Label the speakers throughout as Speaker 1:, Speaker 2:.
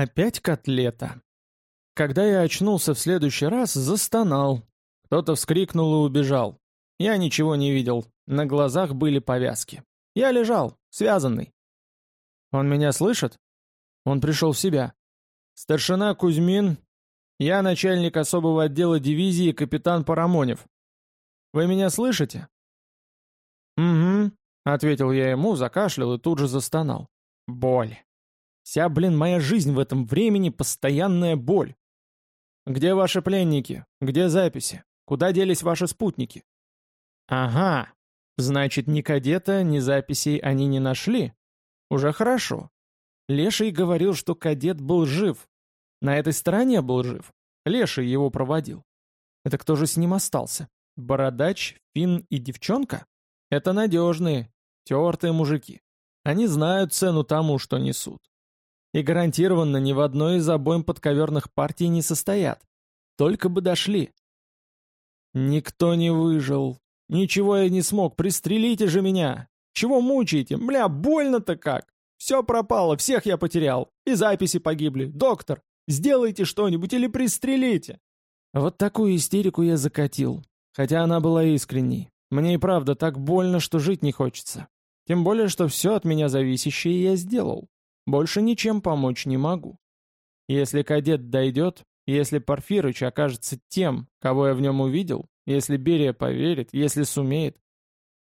Speaker 1: Опять котлета. Когда я очнулся в следующий раз, застонал. Кто-то вскрикнул и убежал. Я ничего не видел, на глазах были повязки. Я лежал, связанный. Он меня слышит? Он пришел в себя. Старшина Кузьмин, я начальник особого отдела дивизии капитан Парамонев. Вы меня слышите? Угу, ответил я ему, закашлял и тут же застонал. Боль. Вся, блин, моя жизнь в этом времени постоянная боль. Где ваши пленники? Где записи? Куда делись ваши спутники? Ага, значит, ни кадета, ни записей они не нашли. Уже хорошо. Леший говорил, что кадет был жив. На этой стороне был жив. Леший его проводил. Это кто же с ним остался? Бородач, фин и девчонка? Это надежные, тертые мужики. Они знают цену тому, что несут. И гарантированно ни в одной из обоим подковерных партий не состоят. Только бы дошли. Никто не выжил. Ничего я не смог. Пристрелите же меня. Чего мучаете? Бля, больно-то как. Все пропало, всех я потерял. И записи погибли. Доктор, сделайте что-нибудь или пристрелите. Вот такую истерику я закатил. Хотя она была искренней. Мне и правда так больно, что жить не хочется. Тем более, что все от меня зависящее я сделал. Больше ничем помочь не могу. Если кадет дойдет, если Порфирыч окажется тем, кого я в нем увидел, если Берия поверит, если сумеет.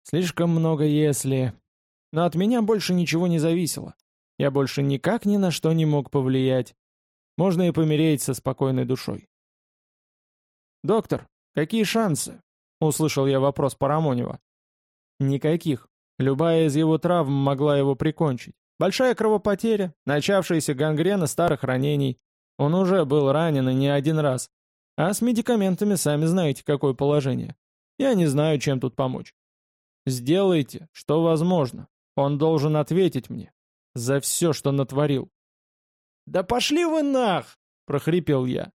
Speaker 1: Слишком много «если». Но от меня больше ничего не зависело. Я больше никак ни на что не мог повлиять. Можно и помереть со спокойной душой. «Доктор, какие шансы?» — услышал я вопрос Парамонева. «Никаких. Любая из его травм могла его прикончить. Большая кровопотеря, начавшаяся гангрена старых ранений. Он уже был ранен и не один раз. А с медикаментами сами знаете, какое положение. Я не знаю, чем тут помочь. Сделайте, что возможно. Он должен ответить мне. За все, что натворил. «Да пошли вы нах!» — прохрипел я.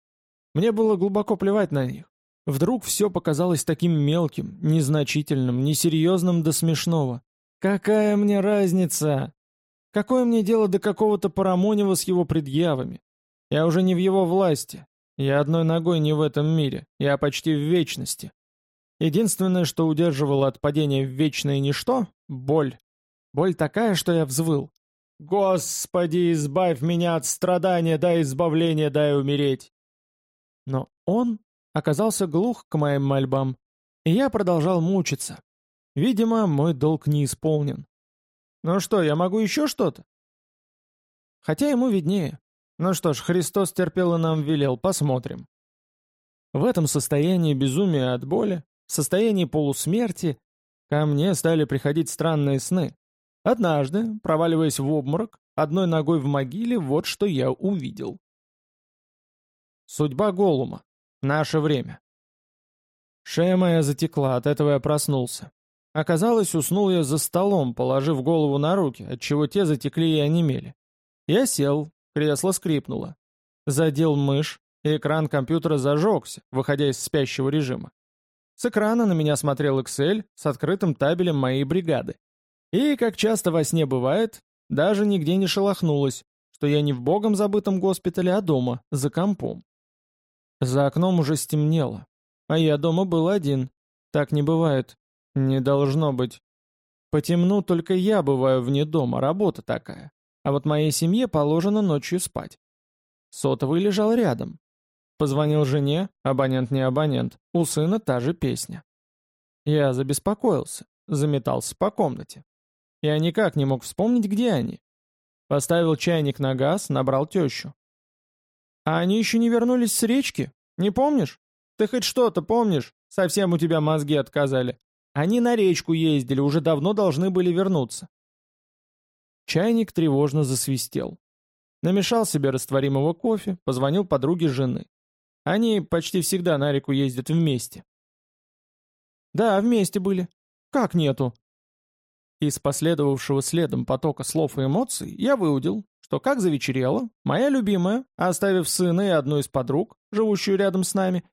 Speaker 1: Мне было глубоко плевать на них. Вдруг все показалось таким мелким, незначительным, несерьезным до смешного. Какая мне разница? Какое мне дело до какого-то Парамонева с его предъявами? Я уже не в его власти. Я одной ногой не в этом мире. Я почти в вечности. Единственное, что удерживало от падения в вечное ничто — боль. Боль такая, что я взвыл. «Господи, избавь меня от страдания, дай избавление, дай умереть!» Но он оказался глух к моим мольбам, и я продолжал мучиться. Видимо, мой долг не исполнен. Ну что, я могу еще что-то? Хотя ему виднее. Ну что ж, Христос терпел и нам велел, посмотрим. В этом состоянии безумия от боли, в состоянии полусмерти, ко мне стали приходить странные сны. Однажды, проваливаясь в обморок, одной ногой в могиле, вот что я увидел. Судьба Голума. Наше время. Шея моя затекла, от этого я проснулся. Оказалось, уснул я за столом, положив голову на руки, отчего те затекли и онемели. Я сел, кресло скрипнуло. Задел мышь, и экран компьютера зажегся, выходя из спящего режима. С экрана на меня смотрел Excel с открытым табелем моей бригады. И, как часто во сне бывает, даже нигде не шелохнулось, что я не в богом забытом госпитале, а дома, за компом. За окном уже стемнело, а я дома был один. Так не бывает. Не должно быть. По темну только я бываю вне дома, работа такая. А вот моей семье положено ночью спать. Сотовый лежал рядом. Позвонил жене, абонент не абонент, у сына та же песня. Я забеспокоился, заметался по комнате. Я никак не мог вспомнить, где они. Поставил чайник на газ, набрал тещу. А они еще не вернулись с речки? Не помнишь? Ты хоть что-то помнишь? Совсем у тебя мозги отказали. Они на речку ездили, уже давно должны были вернуться. Чайник тревожно засвистел. Намешал себе растворимого кофе, позвонил подруге жены. Они почти всегда на реку ездят вместе. Да, вместе были. Как нету? Из последовавшего следом потока слов и эмоций я выудил, что как завечерело, моя любимая, оставив сына и одну из подруг, живущую рядом с нами,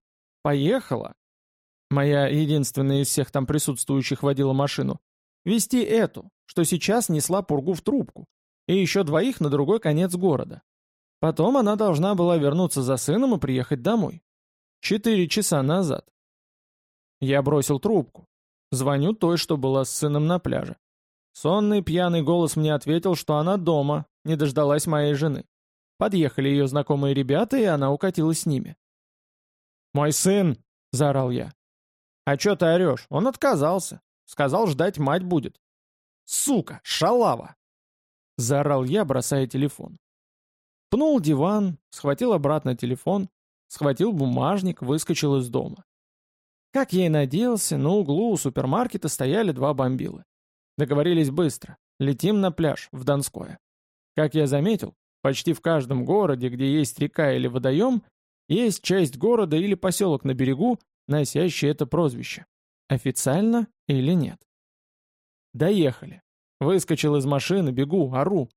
Speaker 1: поехала, моя единственная из всех там присутствующих водила машину, вести эту, что сейчас несла пургу в трубку, и еще двоих на другой конец города. Потом она должна была вернуться за сыном и приехать домой. Четыре часа назад. Я бросил трубку. Звоню той, что была с сыном на пляже. Сонный пьяный голос мне ответил, что она дома, не дождалась моей жены. Подъехали ее знакомые ребята, и она укатилась с ними. «Мой сын!» — заорал я. «А чё ты орёшь? Он отказался. Сказал, ждать мать будет». «Сука! Шалава!» — заорал я, бросая телефон. Пнул диван, схватил обратно телефон, схватил бумажник, выскочил из дома. Как я и надеялся, на углу у супермаркета стояли два бомбилы. Договорились быстро. Летим на пляж, в Донское. Как я заметил, почти в каждом городе, где есть река или водоем, есть часть города или поселок на берегу, носящий это прозвище. Официально или нет. Доехали. Выскочил из машины, бегу, ору.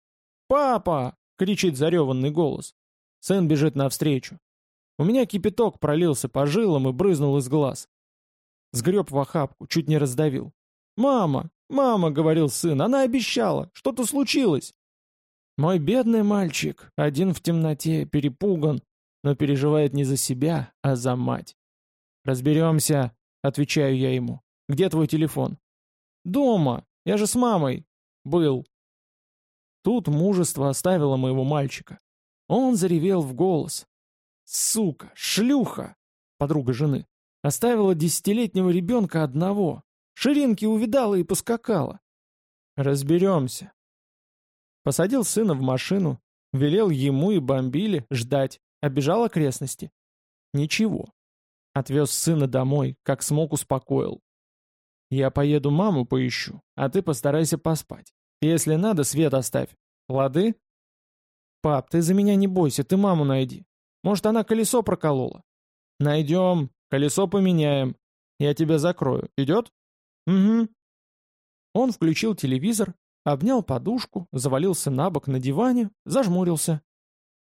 Speaker 1: «Папа!» — кричит зареванный голос. Сын бежит навстречу. У меня кипяток пролился по жилам и брызнул из глаз. Сгреб в охапку, чуть не раздавил. «Мама! Мама!» — говорил сын. «Она обещала! Что-то случилось!» Мой бедный мальчик, один в темноте, перепуган, но переживает не за себя, а за мать. «Разберемся», — отвечаю я ему. «Где твой телефон?» «Дома. Я же с мамой». «Был». Тут мужество оставило моего мальчика. Он заревел в голос. «Сука! Шлюха!» Подруга жены. Оставила десятилетнего ребенка одного. Ширинки увидала и поскакала. Разберемся. Посадил сына в машину, велел ему и бомбили ждать, обежал окрестности. Ничего. Отвез сына домой, как смог успокоил. Я поеду маму поищу, а ты постарайся поспать. Если надо, свет оставь. Лады? Пап, ты за меня не бойся, ты маму найди. Может, она колесо проколола? Найдем, колесо поменяем. Я тебя закрою. Идет? Угу. Он включил телевизор, обнял подушку, завалился на бок на диване, зажмурился.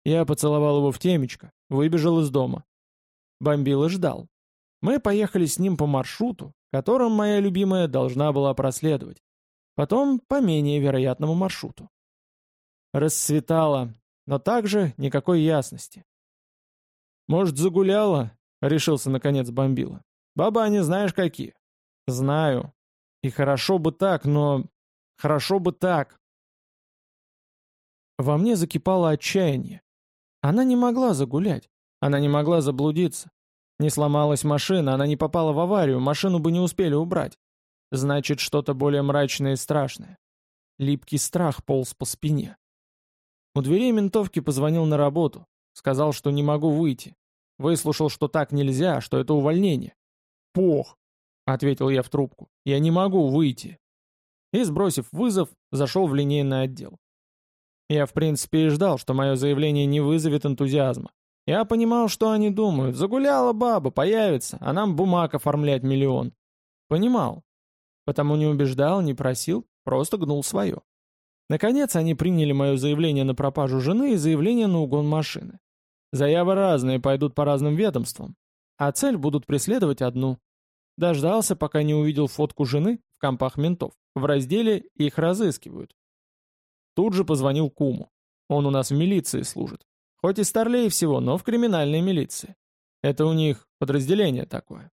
Speaker 1: Я поцеловал его в темечко, выбежал из дома. Бомбила ждал. Мы поехали с ним по маршруту, которым моя любимая должна была проследовать. Потом по менее вероятному маршруту. Расцветало, но также никакой ясности. «Может, загуляла?» — решился наконец бомбила. «Баба, не знаешь какие?» «Знаю. И хорошо бы так, но... Хорошо бы так». Во мне закипало отчаяние. Она не могла загулять. Она не могла заблудиться. Не сломалась машина, она не попала в аварию, машину бы не успели убрать. Значит, что-то более мрачное и страшное. Липкий страх полз по спине. У дверей ментовки позвонил на работу. Сказал, что не могу выйти. Выслушал, что так нельзя, что это увольнение. «Пох!» — ответил я в трубку. «Я не могу выйти». И, сбросив вызов, зашел в линейный отдел. Я, в принципе, и ждал, что мое заявление не вызовет энтузиазма. Я понимал, что они думают. Загуляла баба, появится, а нам бумаг оформлять миллион. Понимал. Потому не убеждал, не просил, просто гнул свое. Наконец они приняли мое заявление на пропажу жены и заявление на угон машины. Заявы разные пойдут по разным ведомствам, а цель будут преследовать одну. Дождался, пока не увидел фотку жены в компах ментов. В разделе «Их разыскивают». Тут же позвонил куму. Он у нас в милиции служит. Хоть и старлей всего, но в криминальной милиции. Это у них подразделение такое.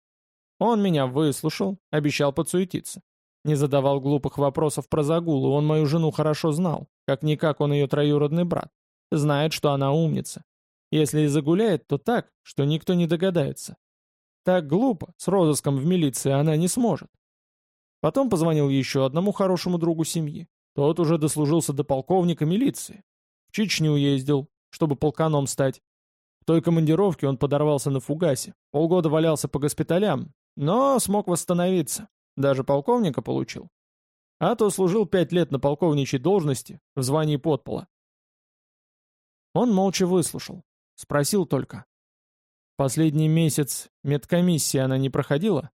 Speaker 1: Он меня выслушал, обещал подсуетиться. Не задавал глупых вопросов про загулы, он мою жену хорошо знал. Как-никак он ее троюродный брат. Знает, что она умница. Если и загуляет, то так, что никто не догадается. Так глупо, с розыском в милиции она не сможет. Потом позвонил еще одному хорошему другу семьи. Тот уже дослужился до полковника милиции. В Чечню ездил, чтобы полканом стать. В той командировке он подорвался на фугасе, полгода валялся по госпиталям, но смог восстановиться. Даже полковника получил. А то служил пять лет на полковничьей должности в звании подпола. Он молча выслушал. Спросил только. Последний месяц медкомиссия она не проходила?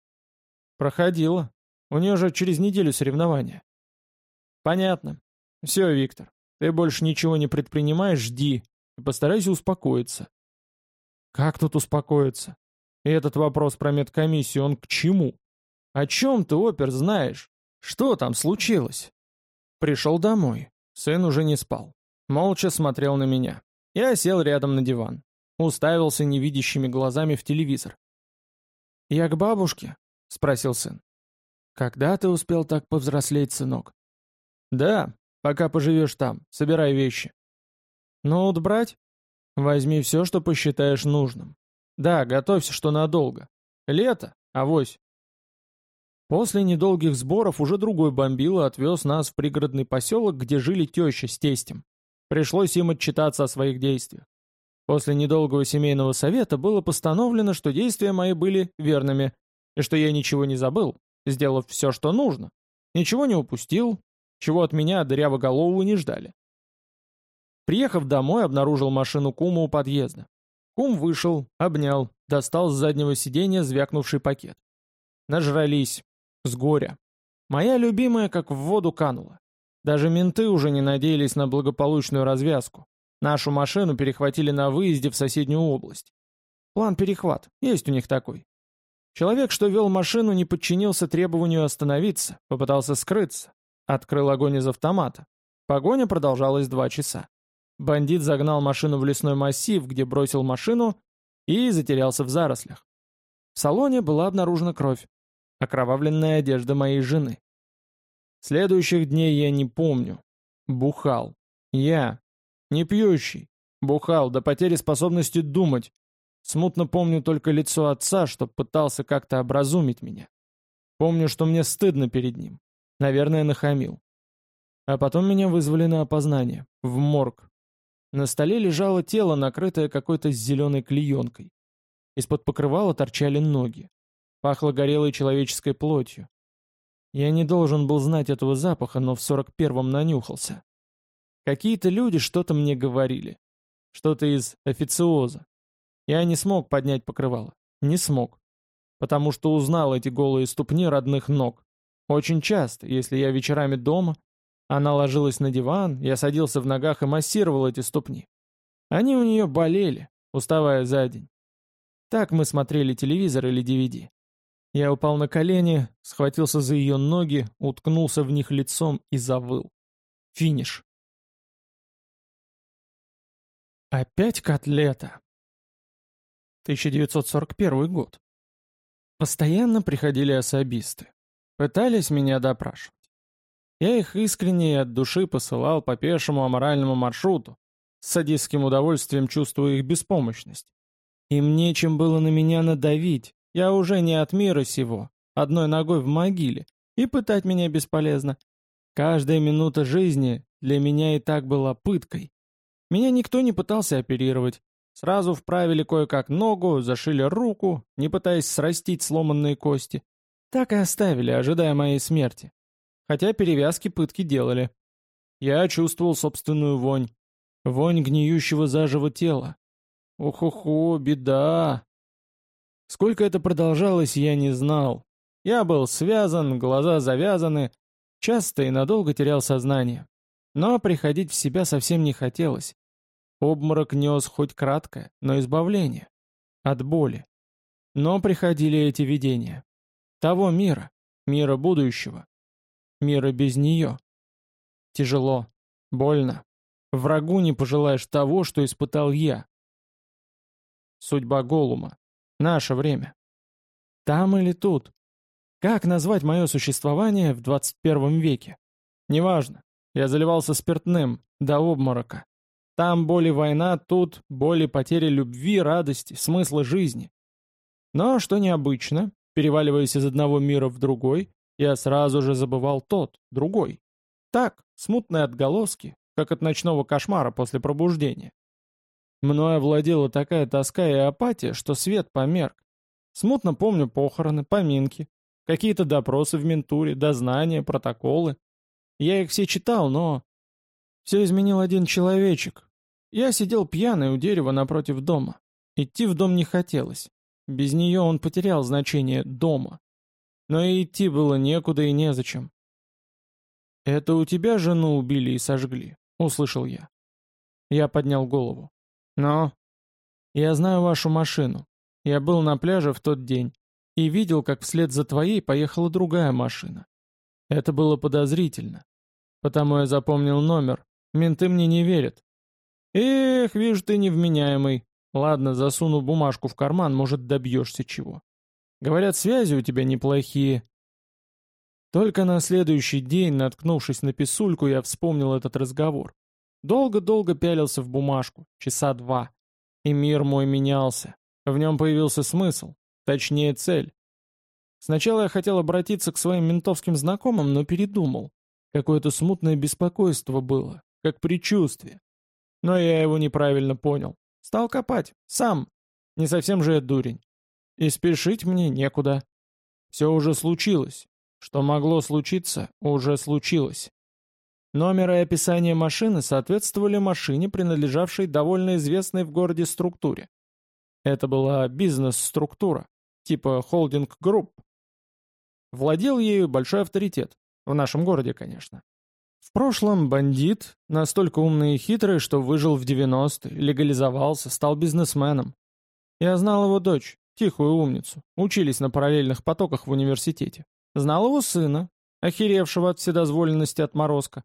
Speaker 1: Проходила. У нее же через неделю соревнования. Понятно. Все, Виктор, ты больше ничего не предпринимаешь, жди и постарайся успокоиться. Как тут успокоиться? И этот вопрос про медкомиссию, он к чему? О чем ты, опер, знаешь? Что там случилось? Пришел домой. Сын уже не спал. Молча смотрел на меня. Я сел рядом на диван. Уставился невидящими глазами в телевизор. «Я к бабушке?» — спросил сын. «Когда ты успел так повзрослеть, сынок?» «Да, пока поживешь там. Собирай вещи». «Ноут брать?» «Возьми все, что посчитаешь нужным. Да, готовься, что надолго. Лето, авось». После недолгих сборов уже другой бомбило отвез нас в пригородный поселок, где жили теща с тестем. Пришлось им отчитаться о своих действиях. После недолгого семейного совета было постановлено, что действия мои были верными, и что я ничего не забыл, сделав все, что нужно. Ничего не упустил, чего от меня дырявоголового не ждали. Приехав домой, обнаружил машину кума у подъезда. Кум вышел, обнял, достал с заднего сиденья звякнувший пакет. Нажрались. С горя. Моя любимая как в воду канула. Даже менты уже не надеялись на благополучную развязку. Нашу машину перехватили на выезде в соседнюю область. План перехват. Есть у них такой. Человек, что вел машину, не подчинился требованию остановиться, попытался скрыться. Открыл огонь из автомата. Погоня продолжалась два часа. Бандит загнал машину в лесной массив, где бросил машину и затерялся в зарослях. В салоне была обнаружена кровь. Окровавленная одежда моей жены. Следующих дней я не помню. Бухал. Я, не пьющий. Бухал до потери способности думать. Смутно помню только лицо отца, что пытался как-то образумить меня. Помню, что мне стыдно перед ним. Наверное, нахамил. А потом меня вызвали на опознание. В морг. На столе лежало тело, накрытое какой-то зеленой клеенкой. Из-под покрывала торчали ноги. Пахло горелой человеческой плотью. Я не должен был знать этого запаха, но в сорок первом нанюхался. Какие-то люди что-то мне говорили. Что-то из официоза. Я не смог поднять покрывало. Не смог. Потому что узнал эти голые ступни родных ног. Очень часто, если я вечерами дома, она ложилась на диван, я садился в ногах и массировал эти ступни. Они у нее болели, уставая за день. Так мы смотрели телевизор или DVD. Я упал на колени, схватился за ее ноги, уткнулся в них лицом и завыл. Финиш. Опять котлета. 1941 год. Постоянно приходили особисты. Пытались меня допрашивать. Я их искренне и от души посылал по пешему аморальному маршруту, с садистским удовольствием чувствуя их беспомощность. Им нечем было на меня надавить, я уже не от мира сего, одной ногой в могиле, и пытать меня бесполезно. Каждая минута жизни для меня и так была пыткой. Меня никто не пытался оперировать. Сразу вправили кое-как ногу, зашили руку, не пытаясь срастить сломанные кости. Так и оставили, ожидая моей смерти. Хотя перевязки пытки делали. Я чувствовал собственную вонь. Вонь гниющего заживо тела. Ох-охо, беда. Сколько это продолжалось, я не знал. Я был связан, глаза завязаны, часто и надолго терял сознание. Но приходить в себя совсем не хотелось. Обморок нес хоть краткое, но избавление. От боли. Но приходили эти видения. Того мира, мира будущего. Мира без нее. Тяжело, больно. Врагу не пожелаешь того, что испытал я. Судьба Голума. Наше время. Там или тут? Как назвать мое существование в 21 веке? Неважно. Я заливался спиртным, до обморока. Там боли война, тут боли потери любви, радости, смысла жизни. Но, что необычно, переваливаясь из одного мира в другой, я сразу же забывал тот, другой. Так, смутные отголоски, как от ночного кошмара после пробуждения. Мною овладела такая тоска и апатия, что свет померк. Смутно помню похороны, поминки, какие-то допросы в ментуре, дознания, протоколы. Я их все читал, но... Все изменил один человечек. Я сидел пьяный у дерева напротив дома. Идти в дом не хотелось. Без нее он потерял значение дома. Но и идти было некуда и незачем. «Это у тебя жену убили и сожгли», — услышал я. Я поднял голову. «Но...» «Я знаю вашу машину. Я был на пляже в тот день и видел, как вслед за твоей поехала другая машина. Это было подозрительно. Потому я запомнил номер. Менты мне не верят. Эх, вижу, ты невменяемый. Ладно, засуну бумажку в карман, может, добьешься чего. Говорят, связи у тебя неплохие. Только на следующий день, наткнувшись на писульку, я вспомнил этот разговор. Долго-долго пялился в бумажку, часа два. И мир мой менялся. В нем появился смысл, точнее цель. Сначала я хотел обратиться к своим ментовским знакомым, но передумал. Какое-то смутное беспокойство было, как предчувствие. Но я его неправильно понял. Стал копать, сам. Не совсем же я дурень. И спешить мне некуда. Все уже случилось. Что могло случиться, уже случилось. Номер и описание машины соответствовали машине, принадлежавшей довольно известной в городе структуре. Это была бизнес-структура, типа холдинг-групп. Владел ею большой авторитет, в нашем городе, конечно. В прошлом бандит, настолько умный и хитрый, что выжил в 90-е, легализовался, стал бизнесменом. Я знал его дочь, тихую умницу, учились на параллельных потоках в университете. Знал его сына, охеревшего от вседозволенности отморозка.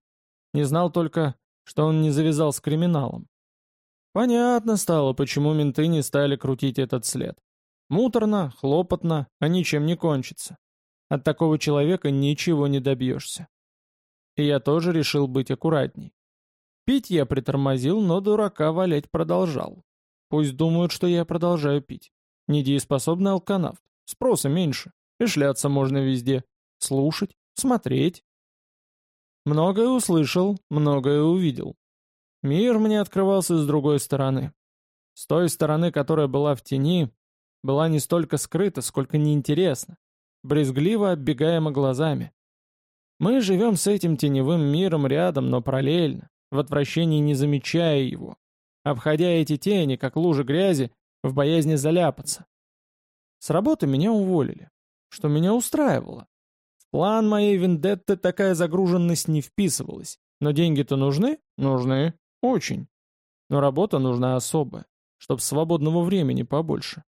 Speaker 1: Не знал только, что он не завязал с криминалом. Понятно стало, почему менты не стали крутить этот след. Муторно, хлопотно, а ничем не кончится. От такого человека ничего не добьешься. И я тоже решил быть аккуратней. Пить я притормозил, но дурака валять продолжал. Пусть думают, что я продолжаю пить. Недееспособный алканавт. Спроса меньше. И шляться можно везде. Слушать, смотреть. Многое услышал, многое увидел. Мир мне открывался с другой стороны. С той стороны, которая была в тени, была не столько скрыта, сколько неинтересна, брезгливо оббегаема глазами. Мы живем с этим теневым миром рядом, но параллельно, в отвращении не замечая его, обходя эти тени, как лужи грязи, в боязни заляпаться. С работы меня уволили, что меня устраивало. В план моей вендетты такая загруженность не вписывалась, но деньги-то нужны? Нужны. Очень. Но работа нужна особая, чтоб свободного времени побольше.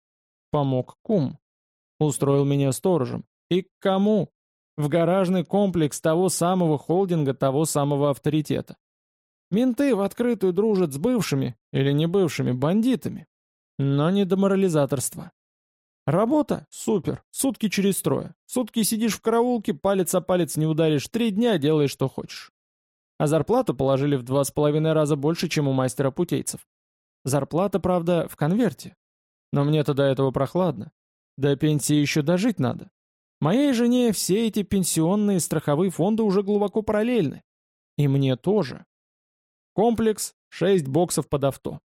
Speaker 1: Помог кум. Устроил меня сторожем. И к кому? В гаражный комплекс того самого холдинга, того самого авторитета. Менты в открытую дружат с бывшими или не бывшими бандитами. Но не до морализаторства. Работа? Супер. Сутки через трое. Сутки сидишь в караулке, палец о палец не ударишь, три дня делаешь, что хочешь. А зарплату положили в два с половиной раза больше, чем у мастера путейцев. Зарплата, правда, в конверте. Но мне-то до этого прохладно. До пенсии еще дожить надо. Моей жене все эти пенсионные страховые фонды уже глубоко параллельны. И мне тоже. Комплекс, 6 боксов под авто.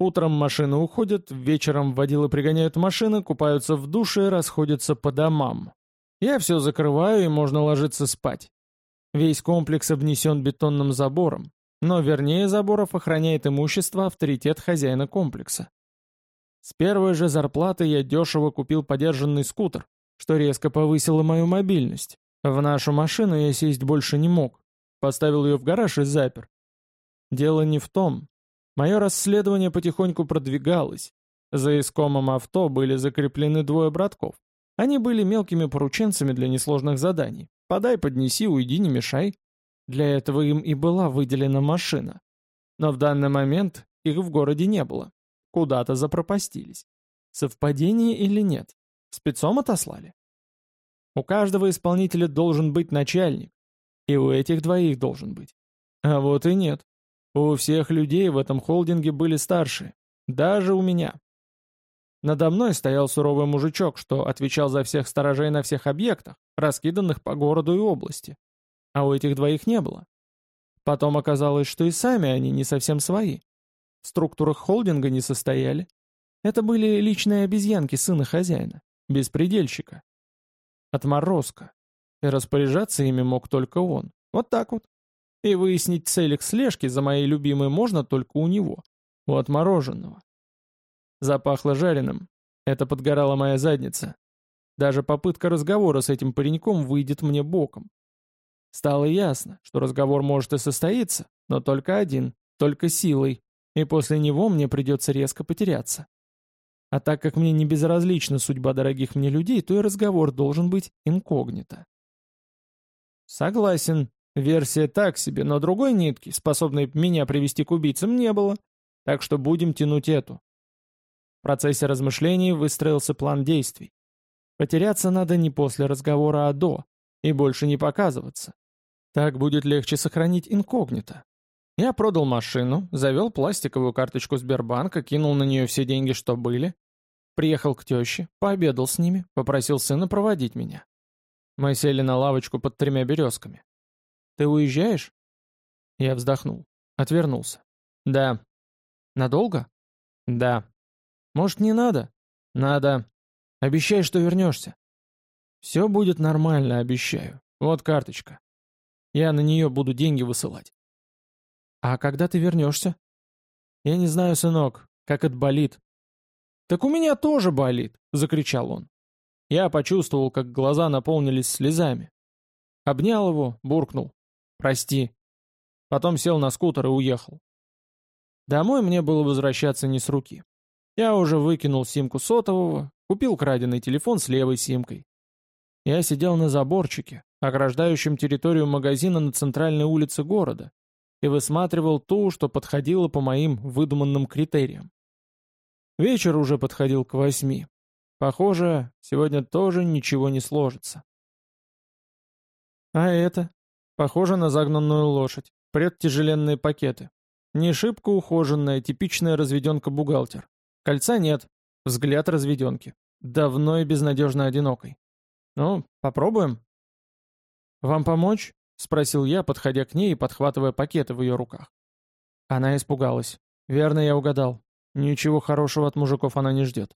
Speaker 1: Утром машины уходят, вечером водилы пригоняют машины, купаются в душе, расходятся по домам. Я все закрываю, и можно ложиться спать. Весь комплекс обнесен бетонным забором, но вернее заборов охраняет имущество авторитет хозяина комплекса. С первой же зарплаты я дешево купил подержанный скутер, что резко повысило мою мобильность. В нашу машину я сесть больше не мог. Поставил ее в гараж и запер. Дело не в том. Мое расследование потихоньку продвигалось. За искомом авто были закреплены двое братков. Они были мелкими порученцами для несложных заданий. Подай, поднеси, уйди, не мешай. Для этого им и была выделена машина. Но в данный момент их в городе не было. Куда-то запропастились. Совпадение или нет? Спецом отослали? У каждого исполнителя должен быть начальник. И у этих двоих должен быть. А вот и нет. У всех людей в этом холдинге были старшие. Даже у меня. Надо мной стоял суровый мужичок, что отвечал за всех сторожей на всех объектах, раскиданных по городу и области. А у этих двоих не было. Потом оказалось, что и сами они не совсем свои. В структурах холдинга не состояли. Это были личные обезьянки сына хозяина, беспредельщика. Отморозка. И распоряжаться ими мог только он. Вот так вот. И выяснить цель их слежки за моей любимой можно только у него, у отмороженного. Запахло жареным. Это подгорала моя задница. Даже попытка разговора с этим пареньком выйдет мне боком. Стало ясно, что разговор может и состоиться, но только один, только силой, и после него мне придется резко потеряться. А так как мне не безразлична судьба дорогих мне людей, то и разговор должен быть инкогнито. Согласен, версия так себе, но другой нитки, способной меня привести к убийцам, не было. так что будем тянуть эту. В процессе размышлений выстроился план действий. Потеряться надо не после разговора, а до, и больше не показываться. Так будет легче сохранить инкогнито. Я продал машину, завел пластиковую карточку Сбербанка, кинул на нее все деньги, что были. Приехал к теще, пообедал с ними, попросил сына проводить меня. Мы сели на лавочку под тремя березками. «Ты уезжаешь?» Я вздохнул. Отвернулся. «Да». «Надолго?» «Да». «Может, не надо?» «Надо». «Обещай, что вернешься». «Все будет нормально, обещаю. Вот карточка. Я на нее буду деньги высылать». «А когда ты вернешься?» «Я не знаю, сынок, как это болит». «Так у меня тоже болит!» — закричал он. Я почувствовал, как глаза наполнились слезами. Обнял его, буркнул. «Прости». Потом сел на скутер и уехал. Домой мне было возвращаться не с руки. Я уже выкинул симку сотового, купил краденый телефон с левой симкой. Я сидел на заборчике, ограждающем территорию магазина на центральной улице города, и высматривал ту, что подходила по моим выдуманным критериям. Вечер уже подходил к восьми. Похоже, сегодня тоже ничего не сложится. А это? Похоже на загнанную лошадь. Предтяжеленные пакеты. Не шибко ухоженная, типичная разведенка-бухгалтер. Кольца нет. Взгляд разведенки. Давно и безнадежно одинокой. Ну, попробуем. «Вам помочь?» — спросил я, подходя к ней и подхватывая пакеты в ее руках. Она испугалась. Верно я угадал. Ничего хорошего от мужиков она не ждет.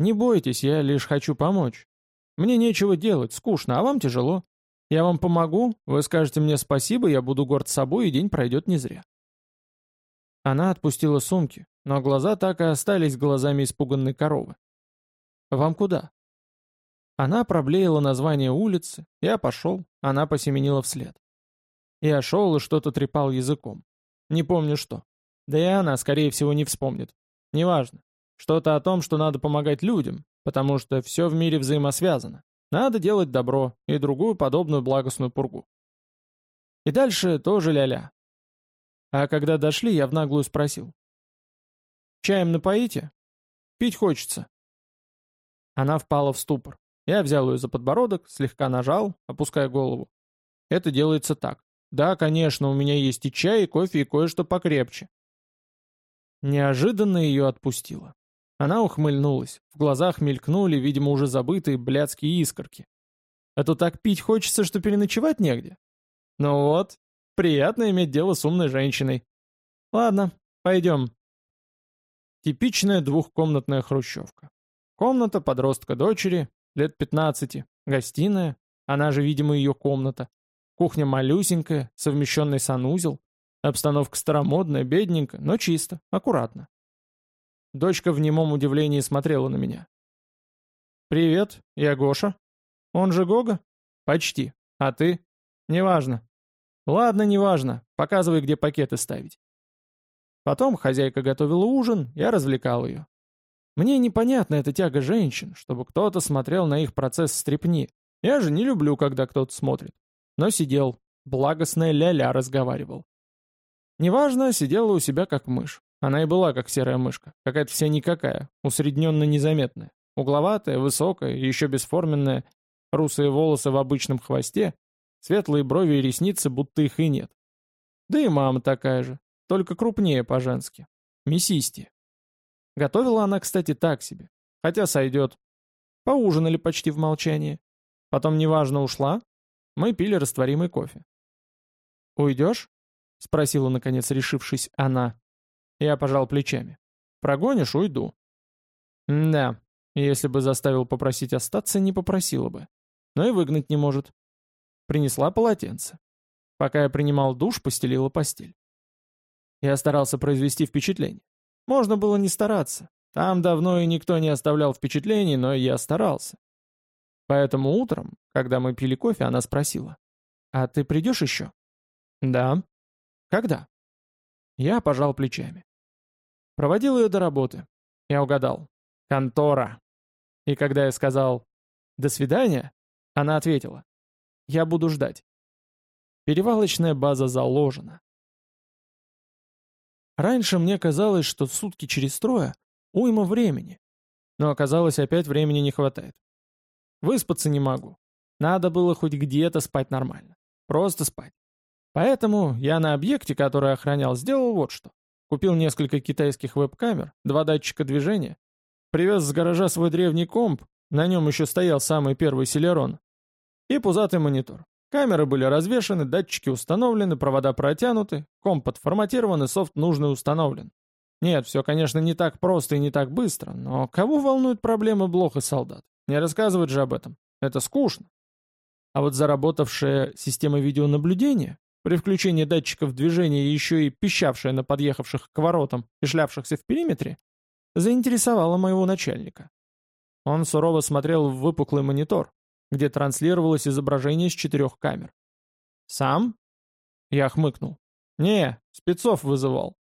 Speaker 1: «Не бойтесь, я лишь хочу помочь. Мне нечего делать, скучно, а вам тяжело. Я вам помогу, вы скажете мне спасибо, я буду горд собой, и день пройдет не зря». Она отпустила сумки, но глаза так и остались глазами испуганной коровы. «Вам куда?» Она проблеяла название улицы, я пошел, она посеменила вслед. Я шел и что-то трепал языком. Не помню что. Да и она, скорее всего, не вспомнит. Неважно. Что-то о том, что надо помогать людям, потому что все в мире взаимосвязано. Надо делать добро и другую подобную благостную пургу. И дальше тоже ля-ля. А когда дошли, я в наглую спросил. «Чаем напоите? Пить хочется». Она впала в ступор. Я взял ее за подбородок, слегка нажал, опуская голову. Это делается так. Да, конечно, у меня есть и чай, и кофе, и кое-что покрепче. Неожиданно ее отпустило. Она ухмыльнулась. В глазах мелькнули, видимо, уже забытые блядские искорки. А то так пить хочется, что переночевать негде. Ну вот, приятно иметь дело с умной женщиной. Ладно, пойдем. Типичная двухкомнатная хрущевка. Комната подростка дочери, лет 15, гостиная, она же, видимо, ее комната, кухня малюсенькая, совмещенный санузел, обстановка старомодная, бедненько, но чисто, аккуратно. Дочка в немом удивлении смотрела на меня. «Привет, я Гоша. Он же Гога?» «Почти. А ты?» «Неважно». «Ладно, неважно. Показывай, где пакеты ставить». Потом хозяйка готовила ужин, я развлекал ее. Мне непонятна эта тяга женщин, чтобы кто-то смотрел на их процесс стрепни. Я же не люблю, когда кто-то смотрит. Но сидел, благостная ля-ля разговаривал. Неважно, сидела у себя как мышь. Она и была как серая мышка, какая-то вся никакая, усредненно незаметная, угловатая, высокая, еще бесформенная, русые волосы в обычном хвосте, светлые брови и ресницы, будто их и нет. Да и мама такая же, только крупнее по-женски, мясистее. Готовила она, кстати, так себе, хотя сойдет. Поужинали почти в молчании. Потом неважно ушла, мы пили растворимый кофе. «Уйдешь?» — спросила, наконец, решившись она. Я пожал плечами. Прогонишь — уйду. да, если бы заставил попросить остаться, не попросила бы. Но и выгнать не может. Принесла полотенце. Пока я принимал душ, постелила постель. Я старался произвести впечатление. Можно было не стараться. Там давно и никто не оставлял впечатлений, но я старался. Поэтому утром, когда мы пили кофе, она спросила. «А ты придешь еще?» «Да». «Когда?» Я пожал плечами. Проводил ее до работы. Я угадал. Контора. И когда я сказал «До свидания», она ответила «Я буду ждать». Перевалочная база заложена. Раньше мне казалось, что сутки через трое — уйма времени. Но оказалось, опять времени не хватает. Выспаться не могу. Надо было хоть где-то спать нормально. Просто спать. Поэтому я на объекте, который охранял, сделал вот что. Купил несколько китайских веб-камер, два датчика движения, привез с гаража свой древний комп, на нем еще стоял самый первый Селерон, и пузатый монитор. Камеры были развешаны, датчики установлены, провода протянуты, комп отформатирован и софт нужный установлен. Нет, все, конечно, не так просто и не так быстро, но кого волнуют проблемы блох и солдат? Не рассказывать же об этом. Это скучно. А вот заработавшая система видеонаблюдения, при включении датчиков движения еще и пищавшая на подъехавших к воротам и шлявшихся в периметре, заинтересовала моего начальника. Он сурово смотрел в выпуклый монитор, где транслировалось изображение с четырех камер. «Сам?» Я хмыкнул. «Не, спецов вызывал».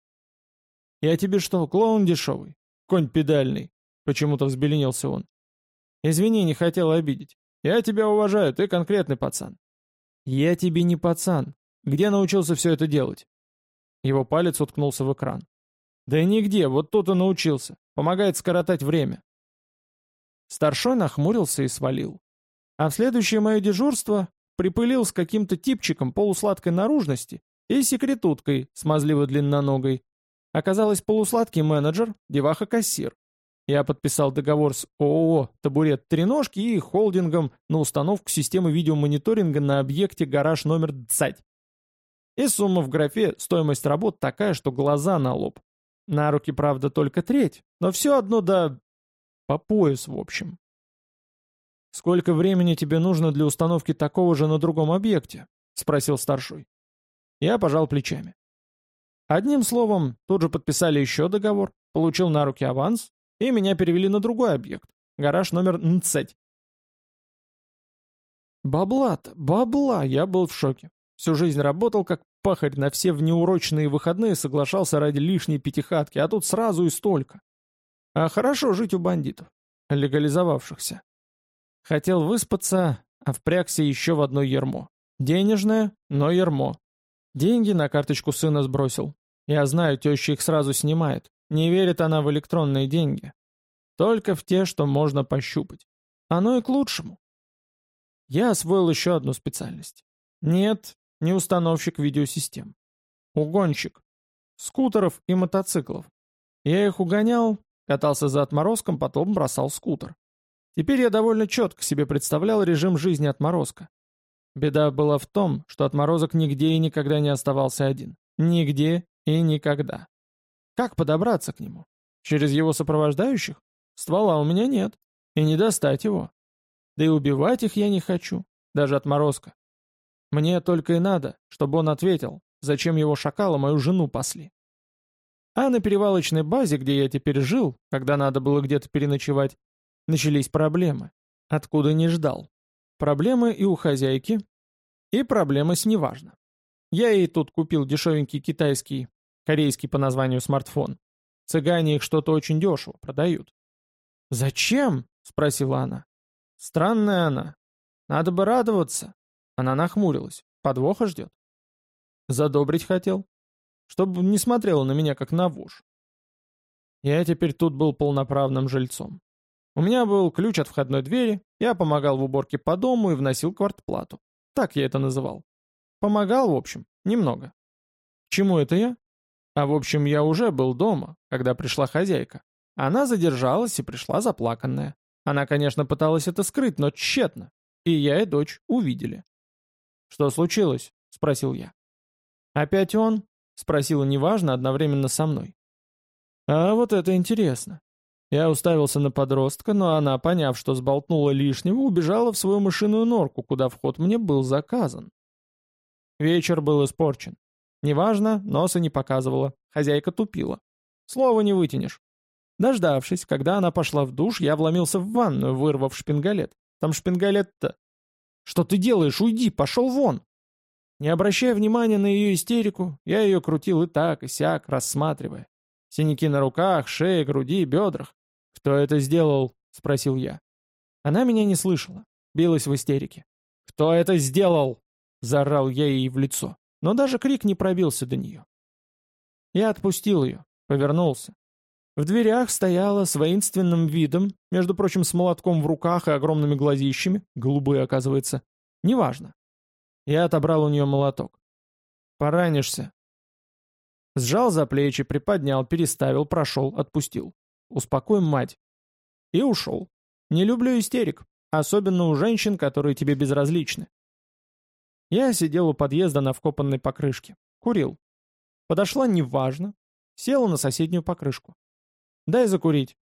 Speaker 1: «Я тебе что, клоун дешевый? Конь педальный?» Почему-то взбеленился он. «Извини, не хотел обидеть. Я тебя уважаю, ты конкретный пацан». «Я тебе не пацан. Где научился все это делать?» Его палец уткнулся в экран. «Да нигде, вот тут и научился. Помогает скоротать время». Старшой нахмурился и свалил. А в следующее мое дежурство припылил с каким-то типчиком полусладкой наружности и секретуткой, смазливо длинноногой. Оказалось, полусладкий менеджер, деваха-кассир. Я подписал договор с ООО «Табурет Треножки» и холдингом на установку системы видеомониторинга на объекте гараж номер 20. И сумма в графе «Стоимость работ» такая, что глаза на лоб. На руки, правда, только треть, но все одно да... по пояс, в общем. «Сколько времени тебе нужно для установки такого же на другом объекте?» — спросил старший. Я пожал плечами. Одним словом, тут же подписали еще договор, получил на руки аванс, и меня перевели на другой объект, гараж номер 20. Бабла-то, бабла, я был в шоке. Всю жизнь работал как пахарь на все внеурочные выходные соглашался ради лишней пятихатки, а тут сразу и столько. А хорошо жить у бандитов, легализовавшихся. Хотел выспаться, а впрягся еще в одно ермо. Денежное, но ермо. Деньги на карточку сына сбросил. Я знаю, теща их сразу снимает. Не верит она в электронные деньги. Только в те, что можно пощупать. Оно и к лучшему. Я освоил еще одну специальность. Нет, не установщик видеосистем. Угонщик. Скутеров и мотоциклов. Я их угонял, катался за отморозком, потом бросал скутер. Теперь я довольно четко себе представлял режим жизни отморозка. Беда была в том, что отморозок нигде и никогда не оставался один. Нигде и никогда. Как подобраться к нему? Через его сопровождающих? Ствола у меня нет. И не достать его. Да и убивать их я не хочу. Даже отморозка. Мне только и надо, чтобы он ответил, зачем его шакала мою жену пасли. А на перевалочной базе, где я теперь жил, когда надо было где-то переночевать, начались проблемы. Откуда не ждал. Проблемы и у хозяйки, и проблемы с неважно. Я ей тут купил дешевенький китайский, корейский по названию смартфон. Цыгане их что-то очень дешево продают. «Зачем?» — спросила она. «Странная она. Надо бы радоваться». Она нахмурилась. Подвоха ждет. Задобрить хотел. Чтобы не смотрела на меня, как на вож. Я теперь тут был полноправным жильцом. У меня был ключ от входной двери, я помогал в уборке по дому и вносил квартплату. Так я это называл. Помогал, в общем, немного. чему это я? А в общем, я уже был дома, когда пришла хозяйка. Она задержалась и пришла заплаканная. Она, конечно, пыталась это скрыть, но тщетно. И я и дочь увидели. «Что случилось?» — спросил я. «Опять он?» — спросила неважно одновременно со мной. «А вот это интересно. Я уставился на подростка, но она, поняв, что сболтнула лишнего, убежала в свою мышиную норку, куда вход мне был заказан. Вечер был испорчен. Неважно, носа не показывала, хозяйка тупила. Слова не вытянешь. Дождавшись, когда она пошла в душ, я вломился в ванную, вырвав шпингалет. Там шпингалет-то... «Что ты делаешь? Уйди, пошел вон!» Не обращая внимания на ее истерику, я ее крутил и так, и сяк, рассматривая. Синяки на руках, шее, груди, бедрах. «Кто это сделал?» — спросил я. Она меня не слышала, билась в истерике. «Кто это сделал?» — заорал я ей в лицо, но даже крик не пробился до нее. Я отпустил ее, повернулся. В дверях стояла с воинственным видом, между прочим, с молотком в руках и огромными глазищами, голубые, оказывается. Неважно. Я отобрал у нее молоток. «Поранишься». Сжал за плечи, приподнял, переставил, прошел, отпустил. «Успокой мать». И ушел. Не люблю истерик, особенно у женщин, которые тебе безразличны. Я сидел у подъезда на вкопанной покрышке. Курил. Подошла неважно. Села на соседнюю покрышку. «Дай закурить.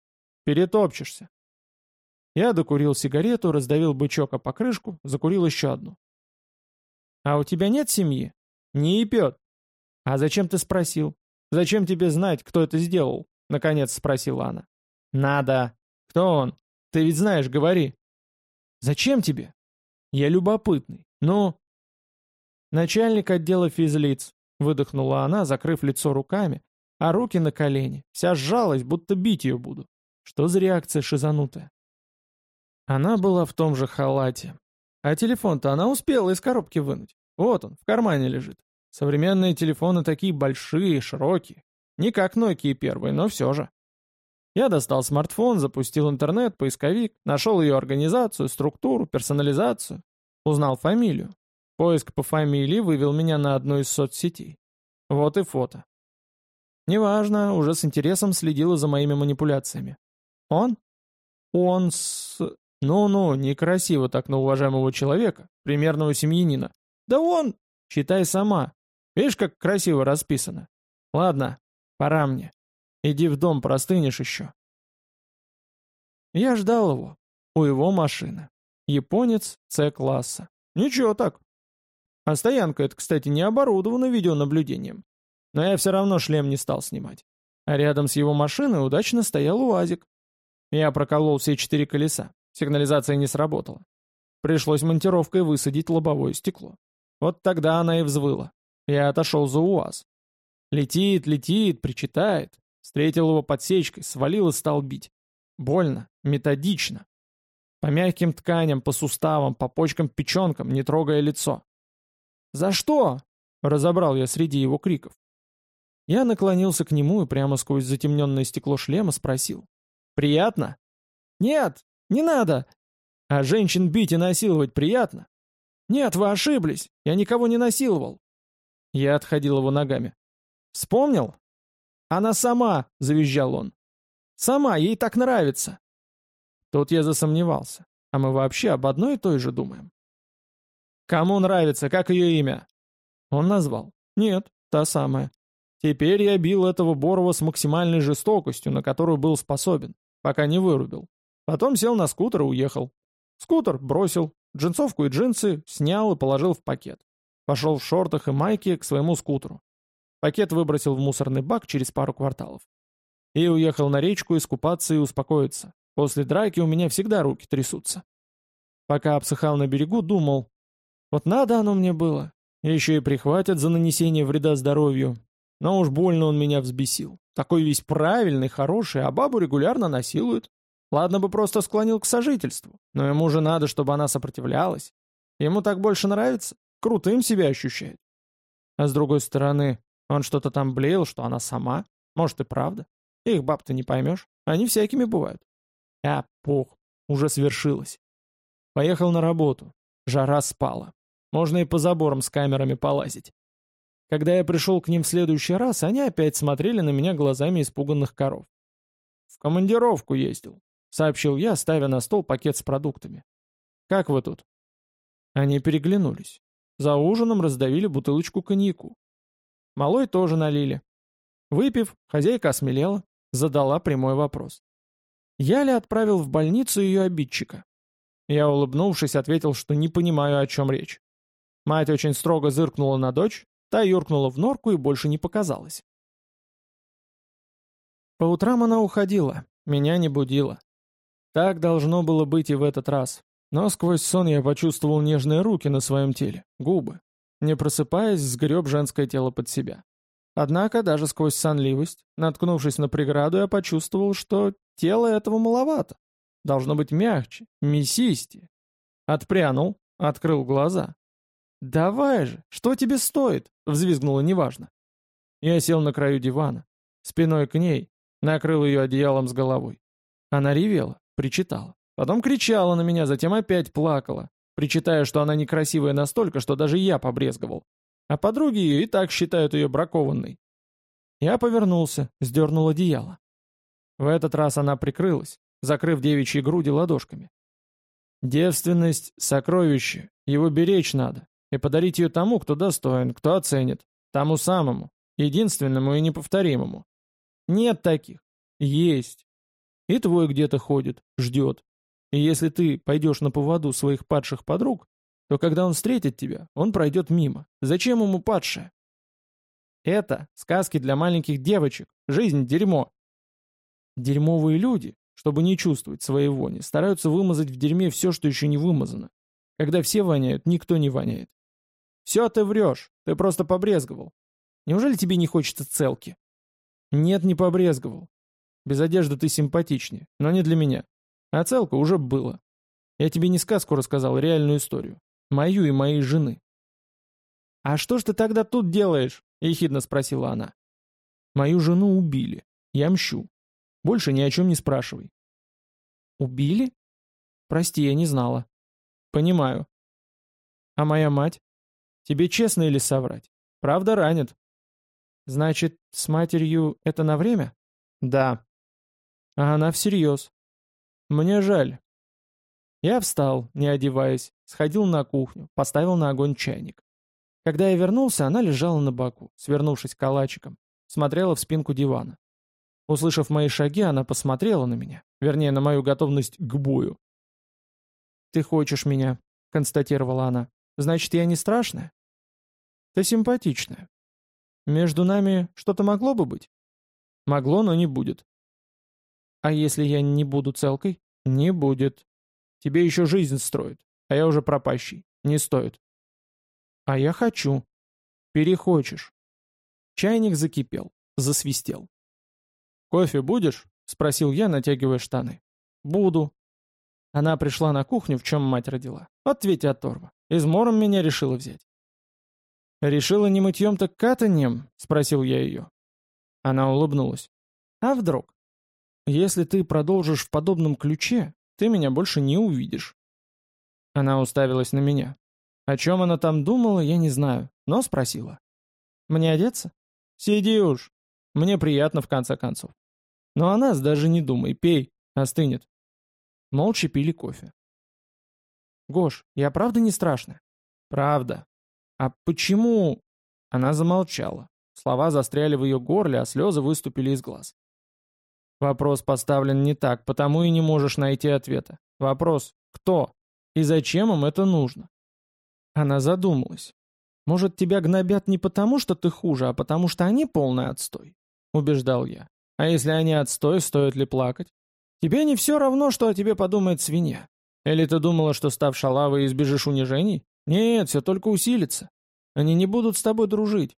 Speaker 1: Перетопчешься». Я докурил сигарету, раздавил бычок о покрышку, закурил еще одну. «А у тебя нет семьи?» «Не епет». «А зачем ты спросил? Зачем тебе знать, кто это сделал?» Наконец спросила она. «Надо. Кто он? Ты ведь знаешь, говори». «Зачем тебе?» «Я любопытный. Ну...» «Начальник отдела физлиц», — выдохнула она, закрыв лицо руками, а руки на колени, вся сжалась, будто бить ее буду. Что за реакция шизанутая? Она была в том же халате. А телефон-то она успела из коробки вынуть. Вот он, в кармане лежит. Современные телефоны такие большие, широкие. Не как Nokia первые, но все же. Я достал смартфон, запустил интернет, поисковик, нашел ее организацию, структуру, персонализацию. Узнал фамилию. Поиск по фамилии вывел меня на одну из соцсетей. Вот и фото. Неважно, уже с интересом следила за моими манипуляциями. Он? Он с... Ну-ну, некрасиво так на уважаемого человека, примерного семьянина. Да он... Считай сама. Видишь, как красиво расписано. Ладно, пора мне. Иди в дом, простынешь еще. Я ждал его. У его машины. Японец С-класса. Ничего так, а стоянка эта, кстати, не оборудована видеонаблюдением. Но я все равно шлем не стал снимать. А рядом с его машиной удачно стоял УАЗик. Я проколол все четыре колеса. Сигнализация не сработала. Пришлось монтировкой высадить лобовое стекло. Вот тогда она и взвыла. Я отошел за УАЗ. Летит, летит, причитает. Встретил его подсечкой, свалил и стал бить. Больно, методично. По мягким тканям, по суставам, по почкам-печенкам, не трогая лицо. «За что?» — разобрал я среди его криков. Я наклонился к нему и прямо сквозь затемненное стекло шлема спросил. «Приятно?» «Нет, не надо!» «А женщин бить и насиловать приятно?» «Нет, вы ошиблись, я никого не насиловал!» Я отходил его ногами. «Вспомнил?» «Она сама!» — завизжал он. «Сама, ей так нравится!» Тут я засомневался. А мы вообще об одной и той же думаем. «Кому нравится? Как ее имя?» Он назвал. «Нет, та самая. Теперь я бил этого Борова с максимальной жестокостью, на которую был способен, пока не вырубил. Потом сел на скутер и уехал. Скутер бросил, джинсовку и джинсы снял и положил в пакет. Пошел в шортах и майке к своему скутеру. Пакет выбросил в мусорный бак через пару кварталов. И уехал на речку искупаться и успокоиться. После драки у меня всегда руки трясутся. Пока обсыхал на берегу, думал, вот надо оно мне было. Еще и прихватят за нанесение вреда здоровью. Но уж больно он меня взбесил. Такой весь правильный, хороший, а бабу регулярно насилуют. Ладно бы просто склонил к сожительству, но ему же надо, чтобы она сопротивлялась. Ему так больше нравится, крутым себя ощущает. А с другой стороны, он что-то там блеял, что она сама. Может и правда. Их баб-то не поймешь, они всякими бывают. А, пух, уже свершилось. Поехал на работу. Жара спала. Можно и по заборам с камерами полазить. Когда я пришел к ним в следующий раз, они опять смотрели на меня глазами испуганных коров. «В командировку ездил», — сообщил я, ставя на стол пакет с продуктами. «Как вы тут?» Они переглянулись. За ужином раздавили бутылочку коньяку. Малой тоже налили. Выпив, хозяйка осмелела, задала прямой вопрос. Я ли отправил в больницу ее обидчика? Я, улыбнувшись, ответил, что не понимаю, о чем речь. Мать очень строго зыркнула на дочь, та юркнула в норку и больше не показалась. По утрам она уходила, меня не будила. Так должно было быть и в этот раз. Но сквозь сон я почувствовал нежные руки на своем теле, губы. Не просыпаясь, сгреб женское тело под себя. Однако, даже сквозь сонливость, наткнувшись на преграду, я почувствовал, что тело этого маловато. Должно быть мягче, мясистее. Отпрянул, открыл глаза. «Давай же, что тебе стоит?» — взвизгнула неважно. Я сел на краю дивана, спиной к ней, накрыл ее одеялом с головой. Она ревела, причитала. Потом кричала на меня, затем опять плакала, причитая, что она некрасивая настолько, что даже я побрезговал. А подруги ее и так считают ее бракованной. Я повернулся, сдернул одеяло. В этот раз она прикрылась, закрыв девичьи груди ладошками. Девственность — сокровище, его беречь надо, и подарить ее тому, кто достоин, кто оценит, тому самому, единственному и неповторимому. Нет таких. Есть. И твой где-то ходит, ждет. И если ты пойдешь на поводу своих падших подруг, то когда он встретит тебя, он пройдет мимо. Зачем ему падшая? Это сказки для маленьких девочек. Жизнь — дерьмо. Дерьмовые люди, чтобы не чувствовать своей вони, стараются вымазать в дерьме все, что еще не вымазано. Когда все воняют, никто не воняет. Все ты врешь, ты просто побрезговал. Неужели тебе не хочется целки? Нет, не побрезговал. Без одежды ты симпатичнее, но не для меня. А целка уже было. Я тебе не сказку рассказал, а реальную историю. Мою и моей жены. «А что ж ты тогда тут делаешь?» — ехидно спросила она. «Мою жену убили. Я мщу. Больше ни о чем не спрашивай». «Убили? Прости, я не знала». «Понимаю». «А моя мать? Тебе честно или соврать? Правда ранит?» «Значит, с матерью это на время?» «Да». «А она всерьез. Мне жаль». Я встал, не одеваясь, сходил на кухню, поставил на огонь чайник. Когда я вернулся, она лежала на боку, свернувшись калачиком, смотрела в спинку дивана. Услышав мои шаги, она посмотрела на меня, вернее, на мою готовность к бою. «Ты хочешь меня», — констатировала она. «Значит, я не страшная?» «Ты симпатичная. Между нами что-то могло бы быть?» «Могло, но не будет. А если я не буду целкой? Не будет. Тебе еще жизнь строит, а я уже пропащий. Не стоит. А я хочу. Перехочешь. Чайник закипел, засвистел. «Кофе будешь?» — спросил я, натягивая штаны. «Буду». Она пришла на кухню, в чем мать родила. Ответь оторва. Измором меня решила взять. «Решила не мытьем, так катаньем?» — спросил я ее. Она улыбнулась. «А вдруг? Если ты продолжишь в подобном ключе, ты меня больше не увидишь». Она уставилась на меня. О чем она там думала, я не знаю, но спросила. «Мне одеться?» «Сиди уж. Мне приятно, в конце концов». Но о нас даже не думай, пей, остынет. Молча пили кофе. «Гош, я правда не страшная?» «Правда. А почему...» Она замолчала. Слова застряли в ее горле, а слезы выступили из глаз. Вопрос поставлен не так, потому и не можешь найти ответа. Вопрос «Кто?» и зачем им это нужно? Она задумалась. Может, тебя гнобят не потому, что ты хуже, а потому что они полный отстой? Убеждал я. А если они отстой, стоит ли плакать? Тебе не все равно, что о тебе подумает свинья. Или ты думала, что став шалавой избежишь унижений? Нет, все только усилится. Они не будут с тобой дружить.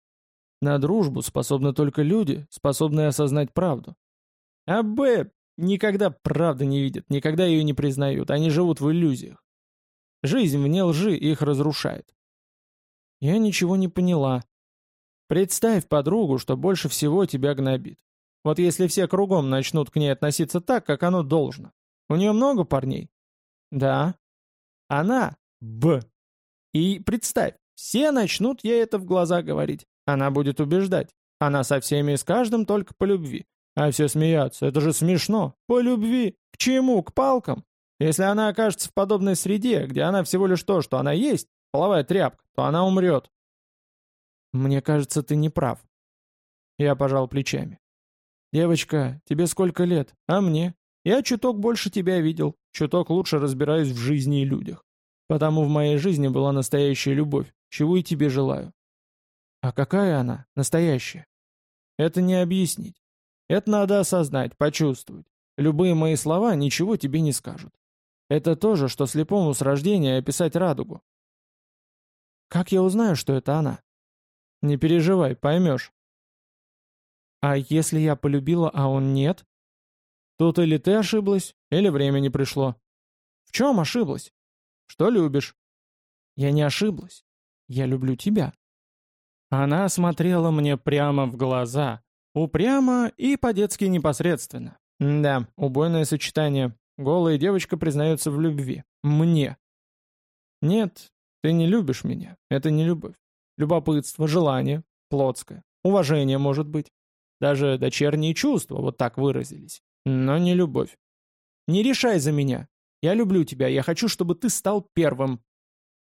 Speaker 1: На дружбу способны только люди, способные осознать правду. А Б никогда правды не видят, никогда ее не признают, они живут в иллюзиях. Жизнь вне лжи их разрушает. Я ничего не поняла. Представь подругу, что больше всего тебя гнобит. Вот если все кругом начнут к ней относиться так, как оно должно. У нее много парней? Да. Она — Б. И представь, все начнут ей это в глаза говорить. Она будет убеждать. Она со всеми и с каждым только по любви. А все смеются. Это же смешно. По любви. К чему? К палкам? Если она окажется в подобной среде, где она всего лишь то, что она есть, половая тряпка, то она умрет. Мне кажется, ты не прав. Я пожал плечами. Девочка, тебе сколько лет? А мне? Я чуток больше тебя видел, чуток лучше разбираюсь в жизни и людях. Потому в моей жизни была настоящая любовь, чего и тебе желаю. А какая она, настоящая? Это не объяснить. Это надо осознать, почувствовать. Любые мои слова ничего тебе не скажут. Это то же, что слепому с рождения описать радугу. Как я узнаю, что это она? Не переживай, поймешь. А если я полюбила, а он нет? Тут или ты ошиблась, или время не пришло. В чем ошиблась? Что любишь? Я не ошиблась. Я люблю тебя. Она смотрела мне прямо в глаза, упрямо и по-детски непосредственно. Да, убойное сочетание. Голая девочка признается в любви. Мне. Нет, ты не любишь меня. Это не любовь. Любопытство, желание, плотское. Уважение, может быть. Даже дочерние чувства вот так выразились. Но не любовь. Не решай за меня. Я люблю тебя, я хочу, чтобы ты стал первым.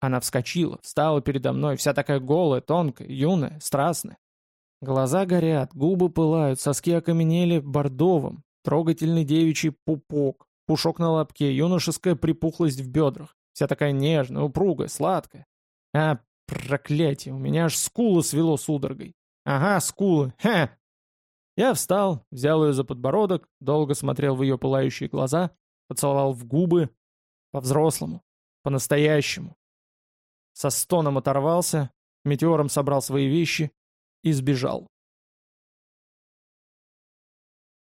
Speaker 1: Она вскочила, встала передо мной, вся такая голая, тонкая, юная, страстная. Глаза горят, губы пылают, соски окаменели бордовым, трогательный девичий пупок, пушок на лобке, юношеская припухлость в бедрах. Вся такая нежная, упругая, сладкая. А, проклятие, у меня аж скулы свело судорогой. Ага, скулы, ха! Я встал, взял ее за подбородок, долго смотрел в ее пылающие глаза, поцеловал в губы, по-взрослому, по-настоящему. Со стоном оторвался, метеором собрал свои вещи и сбежал.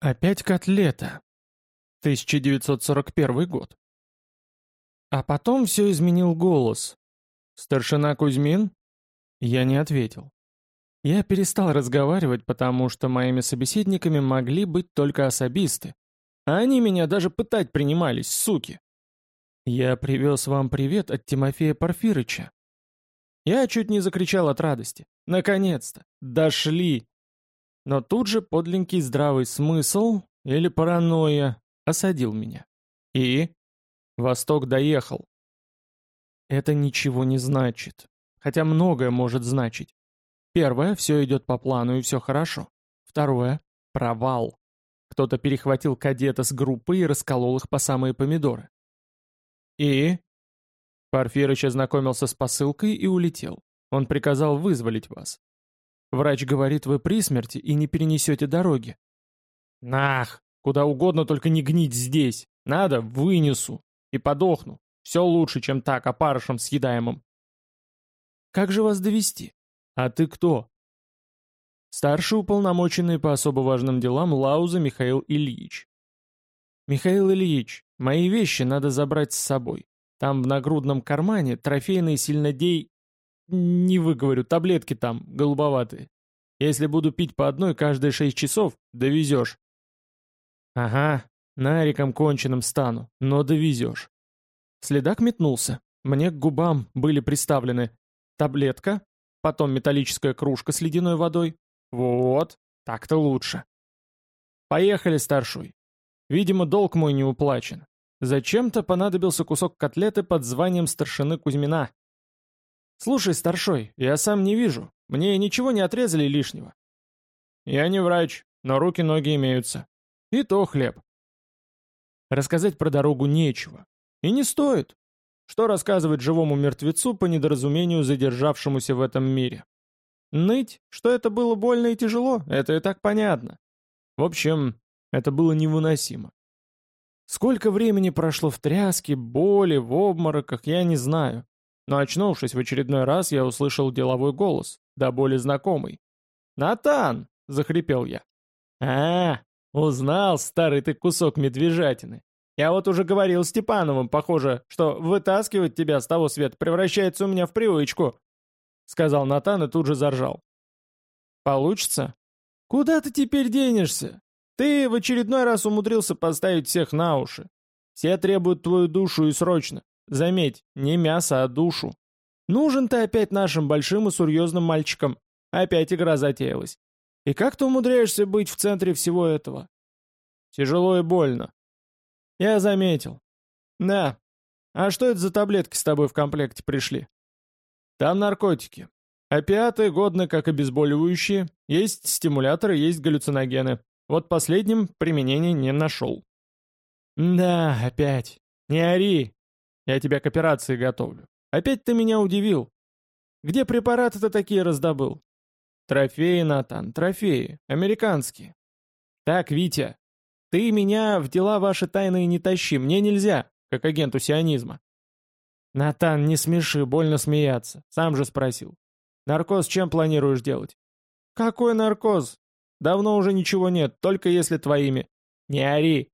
Speaker 1: Опять котлета. 1941 год. А потом все изменил голос. «Старшина Кузьмин?» Я не ответил. Я перестал разговаривать, потому что моими собеседниками могли быть только особисты. А они меня даже пытать принимались, суки. Я привез вам привет от Тимофея Порфирыча. Я чуть не закричал от радости. Наконец-то! Дошли! Но тут же подлинный здравый смысл, или паранойя, осадил меня. И? Восток доехал. Это ничего не значит. Хотя многое может значить. Первое, все идет по плану и все хорошо. Второе, провал. Кто-то перехватил кадета с группы и расколол их по самые помидоры. И? Порфирыч ознакомился с посылкой и улетел. Он приказал вызволить вас. Врач говорит, вы при смерти и не перенесете дороги. Нах, куда угодно, только не гнить здесь. Надо, вынесу. И подохну. Все лучше, чем так, опарышем съедаемым. Как же вас довести? А ты кто? Старший уполномоченный по особо важным делам Лауза Михаил Ильич. Михаил Ильич, мои вещи надо забрать с собой. Там в нагрудном кармане трофейный сильнодей... Не выговорю, таблетки там, голубоватые. Если буду пить по одной каждые шесть часов, довезешь. Ага, нариком конченым стану, но довезешь. Следак метнулся. Мне к губам были приставлены таблетка, потом металлическая кружка с ледяной водой. Вот, так-то лучше. Поехали, старший. Видимо, долг мой не уплачен. Зачем-то понадобился кусок котлеты под званием старшины Кузьмина. «Слушай, старшой, я сам не вижу. Мне ничего не отрезали лишнего». «Я не врач, но руки-ноги имеются. И то хлеб». Рассказать про дорогу нечего. И не стоит. Что рассказывать живому мертвецу по недоразумению задержавшемуся в этом мире? Ныть, что это было больно и тяжело, это и так понятно. В общем, это было невыносимо. Сколько времени прошло в тряске, боли, в обмороках, я не знаю. Но очнувшись в очередной раз, я услышал деловой голос, да более знакомый. «Натан!» — захрипел я. «А, узнал, старый ты кусок медвежатины. Я вот уже говорил Степановым, похоже, что вытаскивать тебя с того света превращается у меня в привычку», — сказал Натан и тут же заржал. «Получится?» «Куда ты теперь денешься? Ты в очередной раз умудрился поставить всех на уши. Все требуют твою душу и срочно. Заметь, не мясо, а душу. Нужен ты опять нашим большим и серьезным мальчикам. Опять игра затеялась. И как ты умудряешься быть в центре всего этого? Тяжело и больно. Я заметил. Да. А что это за таблетки с тобой в комплекте пришли? Там наркотики. Опиаты годны как обезболивающие. Есть стимуляторы, есть галлюциногены. Вот последним применения не нашел. Да, опять. Не ори. Я тебя к операции готовлю. Опять ты меня удивил. Где препараты-то такие раздобыл? Трофеи, Натан, трофеи. Американские. Так, Витя, ты меня в дела ваши тайные не тащи, мне нельзя, как агенту сионизма. Натан, не смеши, больно смеяться. Сам же спросил. Наркоз чем планируешь делать? Какой наркоз? Давно уже ничего нет, только если твоими. Не ори.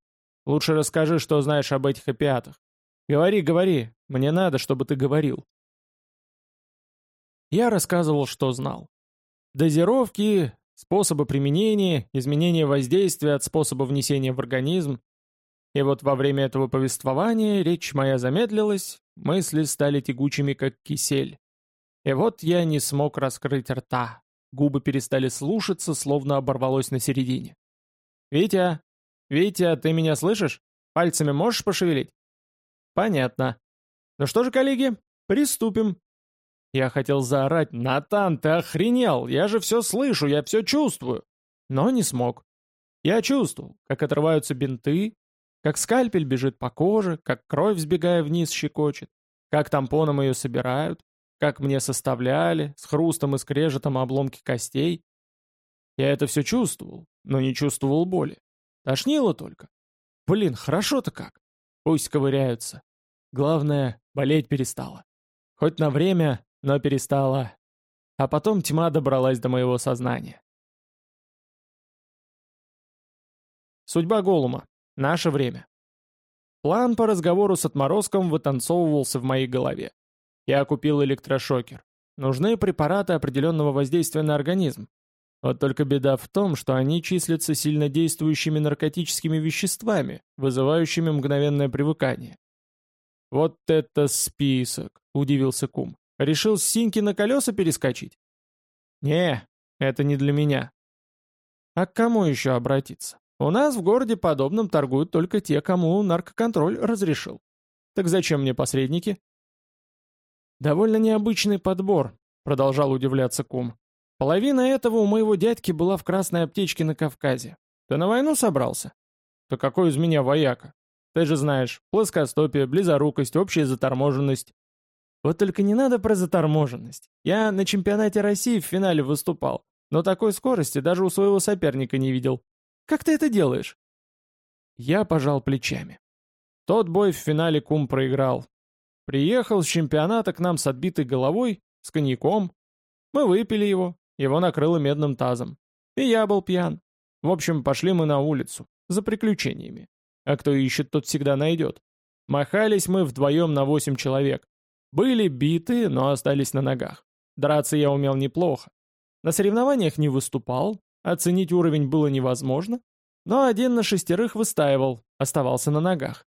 Speaker 1: Лучше расскажи, что знаешь об этих опиатах. Говори, говори. Мне надо, чтобы ты говорил. Я рассказывал, что знал. Дозировки, способы применения, изменение воздействия от способа внесения в организм. И вот во время этого повествования речь моя замедлилась, мысли стали тягучими, как кисель. И вот я не смог раскрыть рта. Губы перестали слушаться, словно оборвалось на середине. «Витя! Витя, ты меня слышишь? Пальцами можешь пошевелить?» «Понятно. Ну что же, коллеги, приступим». Я хотел заорать «Натан, ты охренел! Я же все слышу, я все чувствую!» Но не смог. Я чувствовал, как отрываются бинты, как скальпель бежит по коже, как кровь, сбегая вниз, щекочет, как тампоном ее собирают, как мне составляли, с хрустом и скрежетом обломки костей. Я это все чувствовал, но не чувствовал боли. Тошнило только. Блин, хорошо-то как. Пусть ковыряются. Главное, болеть перестала. Хоть на время, но перестала. А потом тьма добралась до моего сознания. Судьба Голума. Наше время. План по разговору с отморозком вытанцовывался в моей голове. Я купил электрошокер. Нужны препараты определенного воздействия на организм. Вот только беда в том, что они числятся сильнодействующими наркотическими веществами, вызывающими мгновенное привыкание. «Вот это список!» — удивился кум. «Решил с синьки на колеса перескочить?» «Не, это не для меня». «А к кому еще обратиться? У нас в городе подобным торгуют только те, кому наркоконтроль разрешил. Так зачем мне посредники?» «Довольно необычный подбор», — продолжал удивляться кум. «Половина этого у моего дядьки была в красной аптечке на Кавказе. Ты на войну собрался?» «То какой из меня вояка? Ты же знаешь, плоскостопие, близорукость, общая заторможенность». «Вот только не надо про заторможенность. Я на чемпионате России в финале выступал, но такой скорости даже у своего соперника не видел. Как ты это делаешь?» Я пожал плечами. Тот бой в финале кум проиграл, Приехал с чемпионата к нам с отбитой головой, с коньяком. Мы выпили его, его накрыло медным тазом. И я был пьян. В общем, пошли мы на улицу, за приключениями. А кто ищет, тот всегда найдет. Махались мы вдвоем на восемь человек. Были биты, но остались на ногах. Драться я умел неплохо. На соревнованиях не выступал, оценить уровень было невозможно, но один на шестерых выстаивал, оставался на ногах.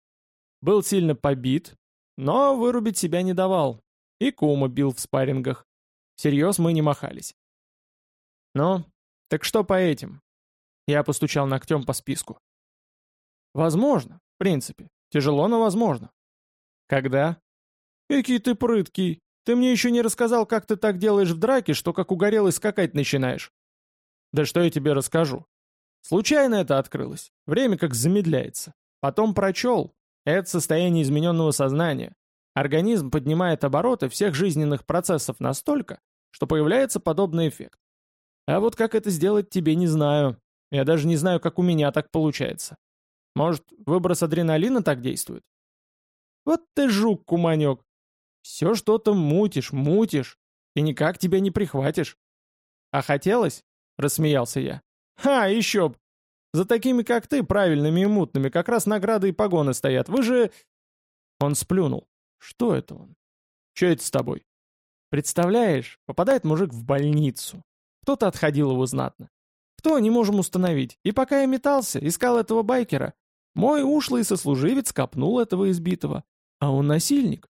Speaker 1: Был сильно побит, но вырубить себя не давал. И кума бил в спаррингах. Всерьез мы не махались. Ну, так что по этим? Я постучал ногтем по списку. Возможно, в принципе. Тяжело, но возможно. Когда? Какие ты прыткий. Ты мне еще не рассказал, как ты так делаешь в драке, что как угорелый скакать начинаешь. Да что я тебе расскажу? Случайно это открылось. Время как замедляется. Потом прочел, это состояние измененного сознания. Организм поднимает обороты всех жизненных процессов настолько, что появляется подобный эффект. А вот как это сделать, тебе не знаю. Я даже не знаю, как у меня так получается. Может, выброс адреналина так действует? Вот ты жук, куманек. Все что-то мутишь, мутишь, и никак тебя не прихватишь. А хотелось? Рассмеялся я. Ха, еще б. За такими, как ты, правильными и мутными, как раз награды и погоны стоят. Вы же...» Он сплюнул. «Что это он? Че это с тобой?» «Представляешь, попадает мужик в больницу. Кто-то отходил его знатно. Кто, не можем установить. И пока я метался, искал этого байкера, мой ушлый сослуживец копнул этого избитого. А он насильник.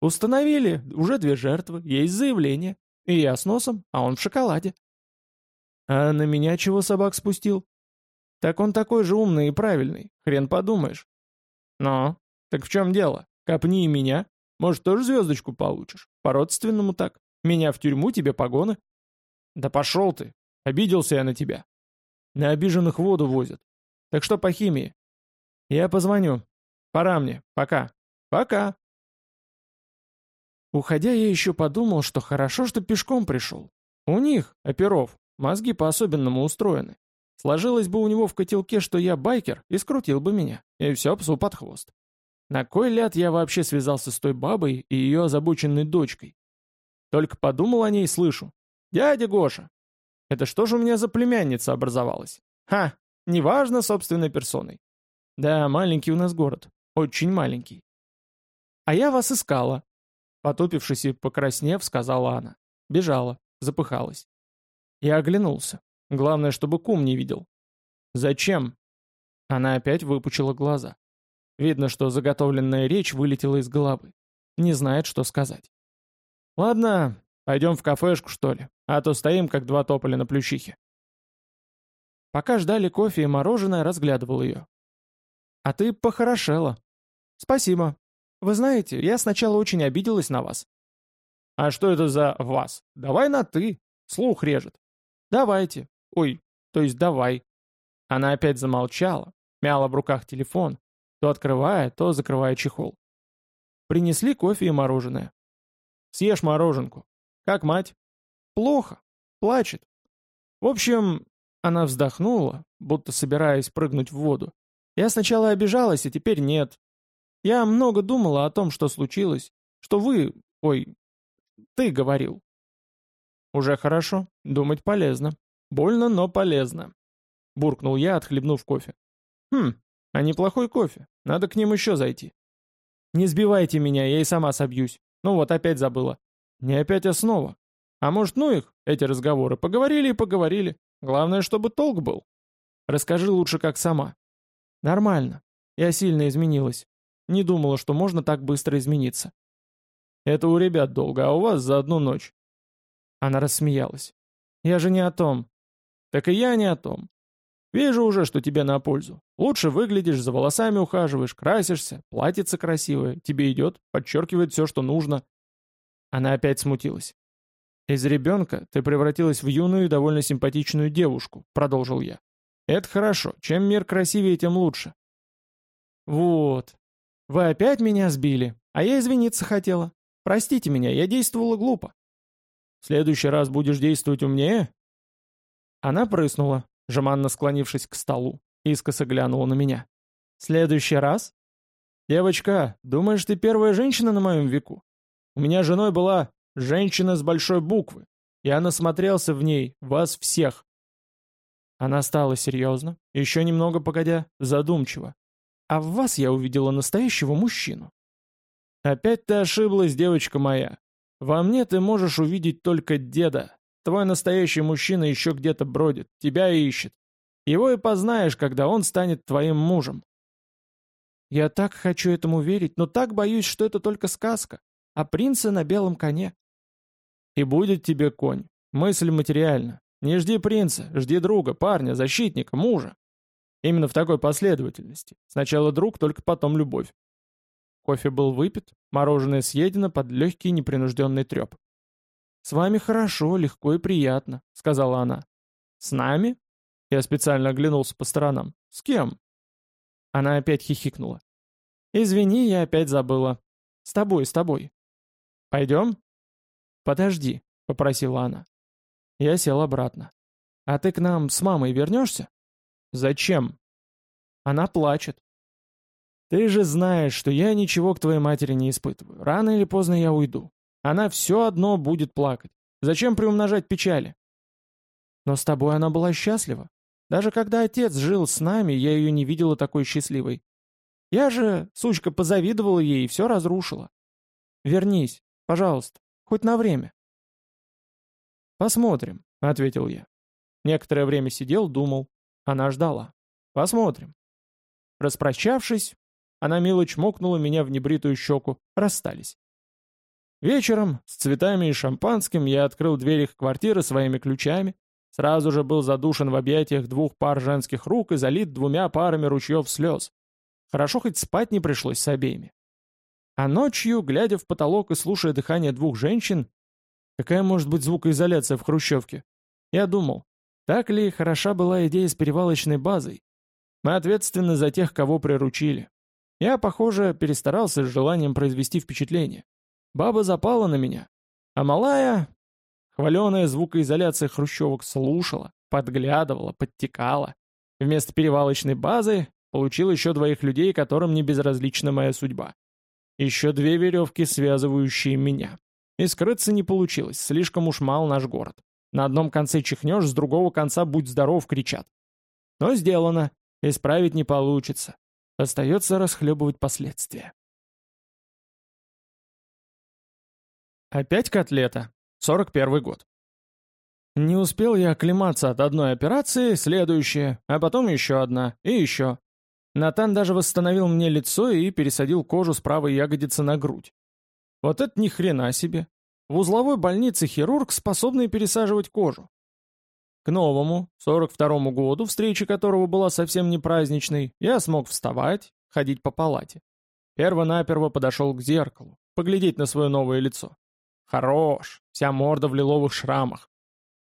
Speaker 1: Установили, уже две жертвы, есть заявление. И я с носом, а он в шоколаде. А на меня чего собак спустил? Так он такой же умный и правильный, хрен подумаешь. Но, так в чем дело? Копни и меня. Может, тоже звездочку получишь? По-родственному так. Меня в тюрьму, тебе погоны. Да пошел ты. Обиделся я на тебя. На обиженных воду возят. Так что по химии? Я позвоню. Пора мне. Пока. Пока. Уходя, я еще подумал, что хорошо, что пешком пришел. У них, оперов, мозги по-особенному устроены. Сложилось бы у него в котелке, что я байкер, и скрутил бы меня. И все псу под хвост. На кой ляд я вообще связался с той бабой и ее озабоченной дочкой? Только подумал о ней и слышу. «Дядя Гоша!» Это что же у меня за племянница образовалась? Ха, неважно собственной персоной. Да, маленький у нас город. Очень маленький. А я вас искала. Потупившись и покраснев, сказала она. Бежала, запыхалась. Я оглянулся. Главное, чтобы кум не видел. «Зачем?» Она опять выпучила глаза. Видно, что заготовленная речь вылетела из головы. Не знает, что сказать. «Ладно, пойдем в кафешку, что ли, а то стоим, как два тополя на плющихе». Пока ждали кофе и мороженое, разглядывал ее. «А ты похорошела». «Спасибо. Вы знаете, я сначала очень обиделась на вас». «А что это за «вас»? Давай на «ты». Слух режет». «Давайте. Ой, то есть давай». Она опять замолчала, мяла в руках телефон, то открывая, то закрывая чехол. Принесли кофе и мороженое. «Съешь мороженку. Как мать?» «Плохо. Плачет. В общем, она вздохнула, будто собираясь прыгнуть в воду. Я сначала обижалась, а теперь нет. Я много думала о том, что случилось, что вы... Ой, ты говорил. Уже хорошо. Думать полезно. Больно, но полезно. Буркнул я, отхлебнув кофе. Хм, а неплохой кофе. Надо к ним еще зайти. Не сбивайте меня, я и сама собьюсь. Ну вот, опять забыла. Не опять, а снова. А может, ну их, эти разговоры. Поговорили и поговорили. Главное, чтобы толк был. Расскажи лучше, как сама. Нормально. Я сильно изменилась. Не думала, что можно так быстро измениться. Это у ребят долго, а у вас за одну ночь. Она рассмеялась. Я же не о том. Так и я не о том. Вижу уже, что тебе на пользу. Лучше выглядишь, за волосами ухаживаешь, красишься, платьице красивое, тебе идет, подчеркивает все, что нужно. Она опять смутилась. «Из ребенка ты превратилась в юную и довольно симпатичную девушку», — продолжил я. «Это хорошо. Чем мир красивее, тем лучше». «Вот. Вы опять меня сбили, а я извиниться хотела. Простите меня, я действовала глупо». «В следующий раз будешь действовать умнее?» Она прыснула, жеманно склонившись к столу, искоса глянула на меня. «Следующий раз?» «Девочка, думаешь, ты первая женщина на моем веку? У меня женой была Женщина с большой буквы. Я насмотрелся в ней, вас всех. Она стала серьезно, еще немного погодя, задумчиво. А в вас я увидела настоящего мужчину. Опять ты ошиблась, девочка моя. Во мне ты можешь увидеть только деда. Твой настоящий мужчина еще где-то бродит, тебя ищет. Его и познаешь, когда он станет твоим мужем. Я так хочу этому верить, но так боюсь, что это только сказка. А принца на белом коне. И будет тебе конь. Мысль материальна. Не жди принца, жди друга, парня, защитника, мужа. Именно в такой последовательности. Сначала друг, только потом любовь. Кофе был выпит, мороженое съедено под легкий непринужденный треп. «С вами хорошо, легко и приятно», — сказала она. «С нами?» Я специально оглянулся по сторонам. «С кем?» Она опять хихикнула. «Извини, я опять забыла. С тобой, с тобой». «Пойдем?» «Подожди», — попросила она. Я сел обратно. «А ты к нам с мамой вернешься?» «Зачем?» Она плачет. «Ты же знаешь, что я ничего к твоей матери не испытываю. Рано или поздно я уйду. Она все одно будет плакать. Зачем приумножать печали?» «Но с тобой она была счастлива. Даже когда отец жил с нами, я ее не видела такой счастливой. Я же, сучка, позавидовала ей и все разрушила. Вернись, пожалуйста. Хоть на время. «Посмотрим», — ответил я. Некоторое время сидел, думал. Она ждала. «Посмотрим». Распрощавшись, она мило чмокнула меня в небритую щеку. Расстались. Вечером, с цветами и шампанским, я открыл дверь их квартиры своими ключами, сразу же был задушен в объятиях двух пар женских рук и залит двумя парами ручьев слез. Хорошо хоть спать не пришлось с обеими. А ночью, глядя в потолок и слушая дыхание двух женщин, какая может быть звукоизоляция в хрущевке? Я думал, так ли хороша была идея с перевалочной базой? Мы ответственны за тех, кого приручили. Я, похоже, перестарался с желанием произвести впечатление. Баба запала на меня. А малая, хваленая звукоизоляция хрущевок, слушала, подглядывала, подтекала. Вместо перевалочной базы получил еще двоих людей, которым не безразлична моя судьба. Еще две веревки, связывающие меня. И скрыться не получилось, слишком уж мал наш город. На одном конце чихнешь, с другого конца «Будь здоров!» кричат. Но сделано, исправить не получится. Остается расхлебывать последствия. Опять котлета. 41 год. Не успел я оклематься от одной операции, следующая, а потом еще одна, и еще. Натан даже восстановил мне лицо и пересадил кожу с правой ягодицы на грудь. Вот это ни хрена себе. В узловой больнице хирург, способный пересаживать кожу. К новому, 42-му году, встреча которого была совсем не праздничной, я смог вставать, ходить по палате. Первонаперво подошел к зеркалу, поглядеть на свое новое лицо. Хорош, вся морда в лиловых шрамах.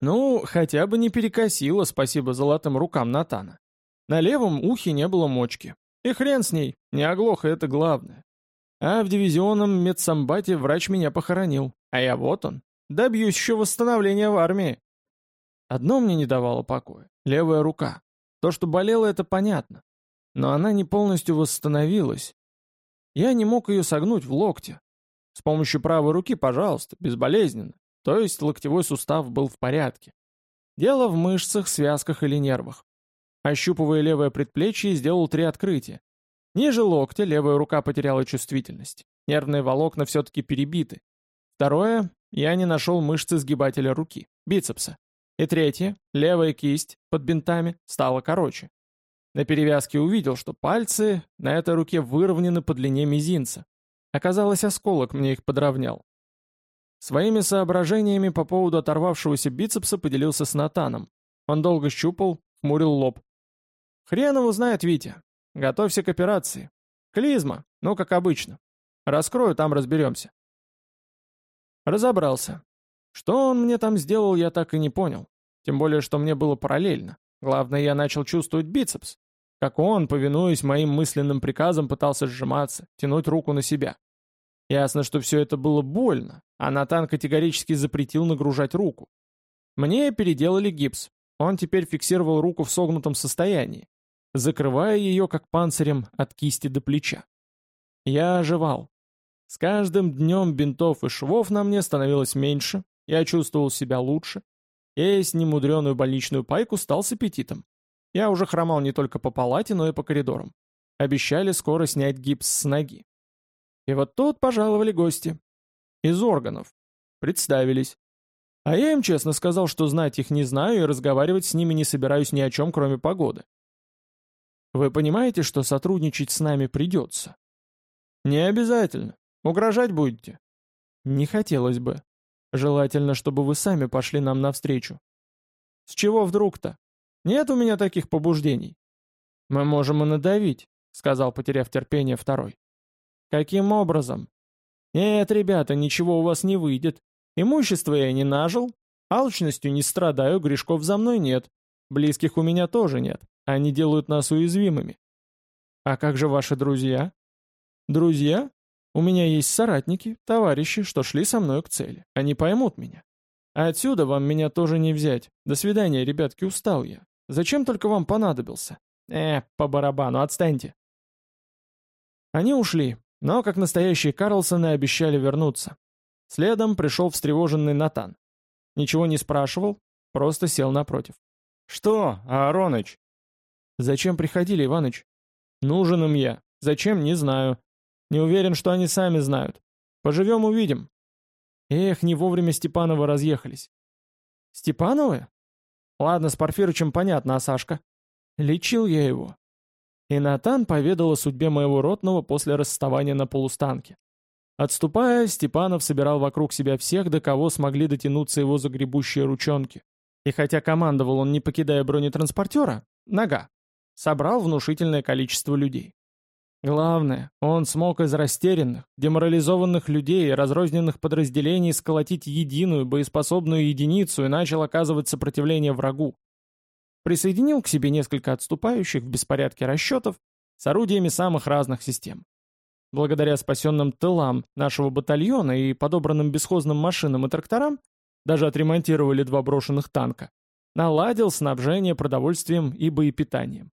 Speaker 1: Ну, хотя бы не перекосило, спасибо золотым рукам Натана. На левом ухе не было мочки. И хрен с ней, не оглох, и это главное. А в дивизионном медсамбате врач меня похоронил. А я вот он. Добьюсь еще восстановления в армии. Одно мне не давало покоя — левая рука. То, что болело, это понятно. Но она не полностью восстановилась. Я не мог ее согнуть в локте. С помощью правой руки, пожалуйста, безболезненно. То есть локтевой сустав был в порядке. Дело в мышцах, связках или нервах. Ощупывая левое предплечье, сделал три открытия. Ниже локтя левая рука потеряла чувствительность. Нервные волокна все-таки перебиты. Второе, я не нашел мышцы сгибателя руки, бицепса. И третье, левая кисть под бинтами стала короче. На перевязке увидел, что пальцы на этой руке выровнены по длине мизинца. Оказалось, осколок мне их подровнял. Своими соображениями по поводу оторвавшегося бицепса поделился с Натаном. Он долго щупал, хмурил лоб. «Хрен его знает, Витя. Готовься к операции. Клизма, ну, как обычно. Раскрою, там разберемся». Разобрался. Что он мне там сделал, я так и не понял. Тем более, что мне было параллельно. Главное, я начал чувствовать бицепс. Как он, повинуясь моим мысленным приказам, пытался сжиматься, тянуть руку на себя. Ясно, что все это было больно, а Натан категорически запретил нагружать руку. Мне переделали гипс. Он теперь фиксировал руку в согнутом состоянии, закрывая ее как панцирем от кисти до плеча. Я оживал. С каждым днем бинтов и швов на мне становилось меньше, я чувствовал себя лучше. Есть немудреную больничную пайку стал с аппетитом. Я уже хромал не только по палате, но и по коридорам. Обещали скоро снять гипс с ноги. И вот тут пожаловали гости. Из органов. Представились. А я им честно сказал, что знать их не знаю и разговаривать с ними не собираюсь ни о чем, кроме погоды. Вы понимаете, что сотрудничать с нами придется? Не обязательно. Угрожать будете? Не хотелось бы. Желательно, чтобы вы сами пошли нам навстречу. С чего вдруг-то? Нет у меня таких побуждений. Мы можем и надавить, сказал, потеряв терпение второй. Каким образом? Нет, ребята, ничего у вас не выйдет. Имущество я не нажил, алчностью не страдаю, грешков за мной нет. Близких у меня тоже нет. Они делают нас уязвимыми. А как же ваши друзья? Друзья? У меня есть соратники, товарищи, что шли со мной к цели. Они поймут меня. А отсюда вам меня тоже не взять. До свидания, ребятки, устал я. Зачем только вам понадобился? Э, по барабану, отстаньте. Они ушли, но, как настоящие Карлсоны, обещали вернуться. Следом пришел встревоженный Натан. Ничего не спрашивал, просто сел напротив. «Что, Аароныч?» «Зачем приходили, Иваныч?» «Нужен им я. Зачем, не знаю. Не уверен, что они сами знают. Поживем, увидим». Эх, не вовремя Степановы разъехались. «Степановы?» «Ладно, с Порфирычем понятно, а Сашка?» «Лечил я его. И Натан поведал о судьбе моего ротного после расставания на полустанке. Отступая, Степанов собирал вокруг себя всех, до кого смогли дотянуться его загребущие ручонки. И хотя командовал он, не покидая бронетранспортера, нога, собрал внушительное количество людей. Главное, он смог из растерянных, деморализованных людей и разрозненных подразделений сколотить единую боеспособную единицу и начал оказывать сопротивление врагу присоединил к себе несколько отступающих в беспорядке расчетов с орудиями самых разных систем. Благодаря спасенным тылам нашего батальона и подобранным бесхозным машинам и тракторам, даже отремонтировали два брошенных танка, наладил снабжение продовольствием и боепитанием.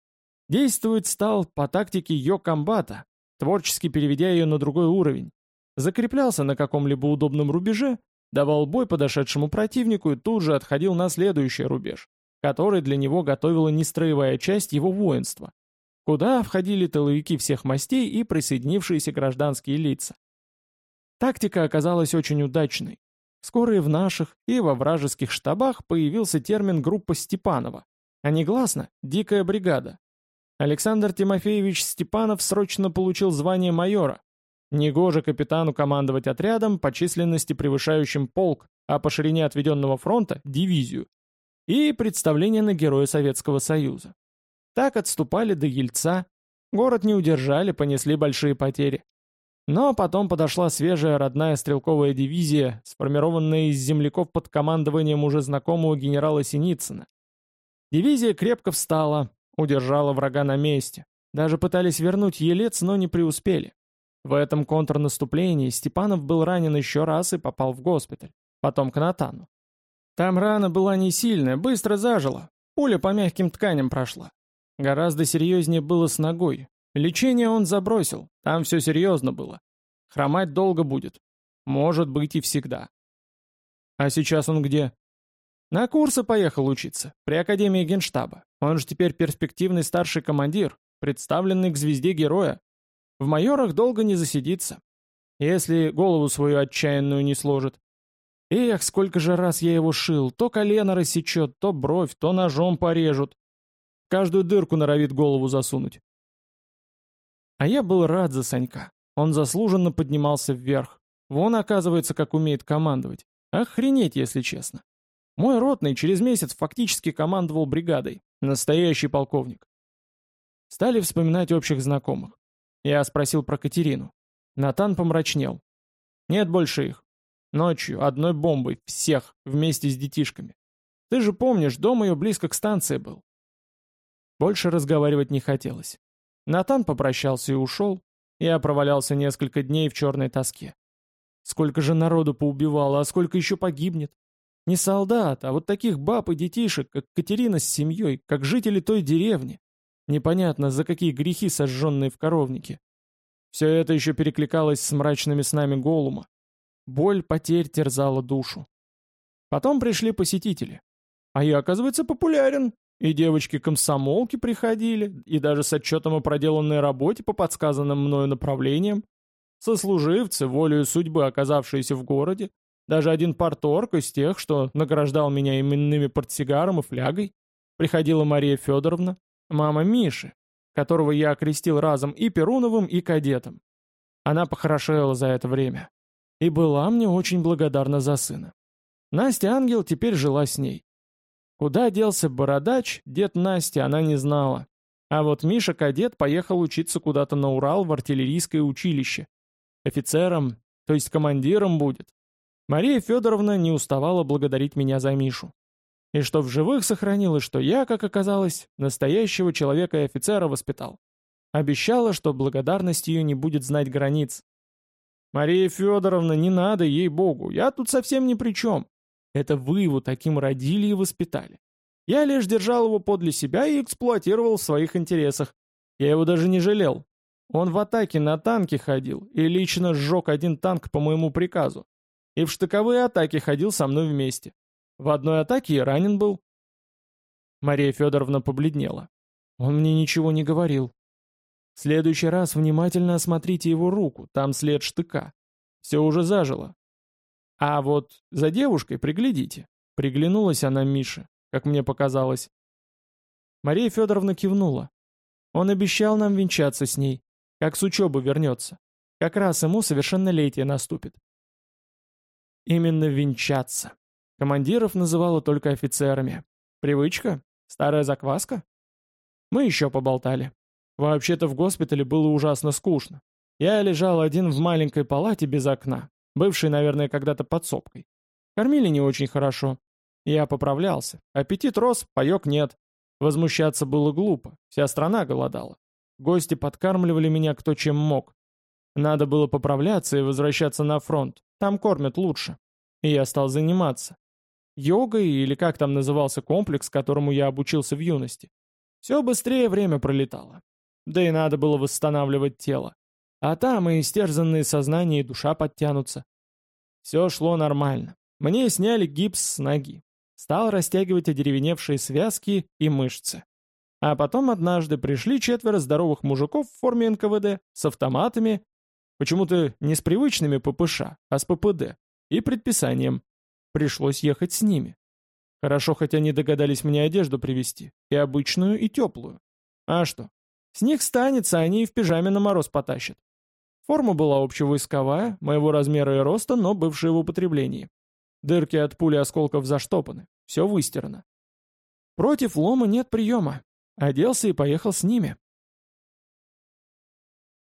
Speaker 1: Действовать стал по тактике Йо-комбата, творчески переведя ее на другой уровень. Закреплялся на каком-либо удобном рубеже, давал бой подошедшему противнику и тут же отходил на следующий рубеж который для него готовила нестроевая часть его воинства, куда входили тыловики всех мастей и присоединившиеся гражданские лица. Тактика оказалась очень удачной. Скоро и в наших, и во вражеских штабах появился термин «группа Степанова», а негласно «дикая бригада». Александр Тимофеевич Степанов срочно получил звание майора. Негоже капитану командовать отрядом по численности превышающим полк, а по ширине отведенного фронта – дивизию. И представление на Героя Советского Союза. Так отступали до Ельца, город не удержали, понесли большие потери. Но потом подошла свежая родная стрелковая дивизия, сформированная из земляков под командованием уже знакомого генерала Синицына. Дивизия крепко встала, удержала врага на месте. Даже пытались вернуть Елец, но не преуспели. В этом контрнаступлении Степанов был ранен еще раз и попал в госпиталь, потом к Натану. Там рана была не сильная, быстро зажила, пуля по мягким тканям прошла. Гораздо серьезнее было с ногой, Лечение он забросил, там все серьезно было. Хромать долго будет. Может быть и всегда. А сейчас он где? На курсы поехал учиться, при Академии Генштаба. Он же теперь перспективный старший командир, представленный к звезде героя. В майорах долго не засидится. Если голову свою отчаянную не сложит. Эх, сколько же раз я его шил, то колено рассечет, то бровь, то ножом порежут. Каждую дырку норовит голову засунуть. А я был рад за Санька. Он заслуженно поднимался вверх. Вон, оказывается, как умеет командовать. Охренеть, если честно. Мой ротный через месяц фактически командовал бригадой. Настоящий полковник. Стали вспоминать общих знакомых. Я спросил про Катерину. Натан помрачнел. Нет больше их. Ночью, одной бомбой, всех, вместе с детишками. Ты же помнишь, дом ее близко к станции был. Больше разговаривать не хотелось. Натан попрощался и ушел. Я провалялся несколько дней в черной тоске. Сколько же народу поубивало, а сколько еще погибнет? Не солдат, а вот таких баб и детишек, как Катерина с семьей, как жители той деревни. Непонятно, за какие грехи сожженные в коровнике. Все это еще перекликалось с мрачными снами Голума. Боль потерь терзала душу. Потом пришли посетители. А я, оказывается, популярен. И девочки-комсомолки приходили, и даже с отчетом о проделанной работе по подсказанным мною направлениям. Сослуживцы, волею судьбы оказавшиеся в городе, даже один порторг из тех, что награждал меня именными портсигаром и флягой, приходила Мария Федоровна, мама Миши, которого я окрестил разом и Перуновым, и кадетом. Она похорошела за это время. И была мне очень благодарна за сына. Настя Ангел теперь жила с ней. Куда делся бородач, дед Настя, она не знала. А вот Миша-кадет поехал учиться куда-то на Урал в артиллерийское училище. Офицером, то есть командиром будет. Мария Федоровна не уставала благодарить меня за Мишу. И что в живых сохранилось, что я, как оказалось, настоящего человека и офицера воспитал. Обещала, что благодарность ее не будет знать границ. «Мария Федоровна, не надо, ей-богу, я тут совсем ни при чем. Это вы его таким родили и воспитали. Я лишь держал его подле себя и эксплуатировал в своих интересах. Я его даже не жалел. Он в атаке на танке ходил и лично сжег один танк по моему приказу. И в штыковые атаки ходил со мной вместе. В одной атаке я ранен был. Мария Федоровна побледнела. Он мне ничего не говорил. В следующий раз внимательно осмотрите его руку, там след штыка. Все уже зажило, а вот за девушкой приглядите. Приглянулась она Мише, как мне показалось. Мария Федоровна кивнула. Он обещал нам венчаться с ней, как с учебы вернется. Как раз ему совершеннолетие наступит. Именно венчаться. Командиров называла только офицерами. Привычка? Старая закваска? Мы еще поболтали. Вообще-то в госпитале было ужасно скучно. Я лежал один в маленькой палате без окна, бывший, наверное, когда-то подсобкой. Кормили не очень хорошо. Я поправлялся. Аппетит рос, паек нет. Возмущаться было глупо, вся страна голодала. Гости подкармливали меня кто чем мог. Надо было поправляться и возвращаться на фронт, там кормят лучше. И я стал заниматься. Йогой или как там назывался комплекс, которому я обучился в юности. Все быстрее время пролетало. Да и надо было восстанавливать тело. А там и истерзанные сознание и душа подтянутся. Все шло нормально. Мне сняли гипс с ноги. Стал растягивать одеревеневшие связки и мышцы. А потом однажды пришли четверо здоровых мужиков в форме НКВД с автоматами, почему-то не с привычными ППШ, а с ППД, и предписанием Пришлось ехать с ними. Хорошо, хоть они догадались мне одежду привезти, и обычную, и теплую. А что? С них станется, они и в пижаме на мороз потащат. Форма была общевойсковая, моего размера и роста, но бывшая в употреблении. Дырки от пули осколков заштопаны, все выстирано. Против лома нет приема. Оделся и поехал с ними.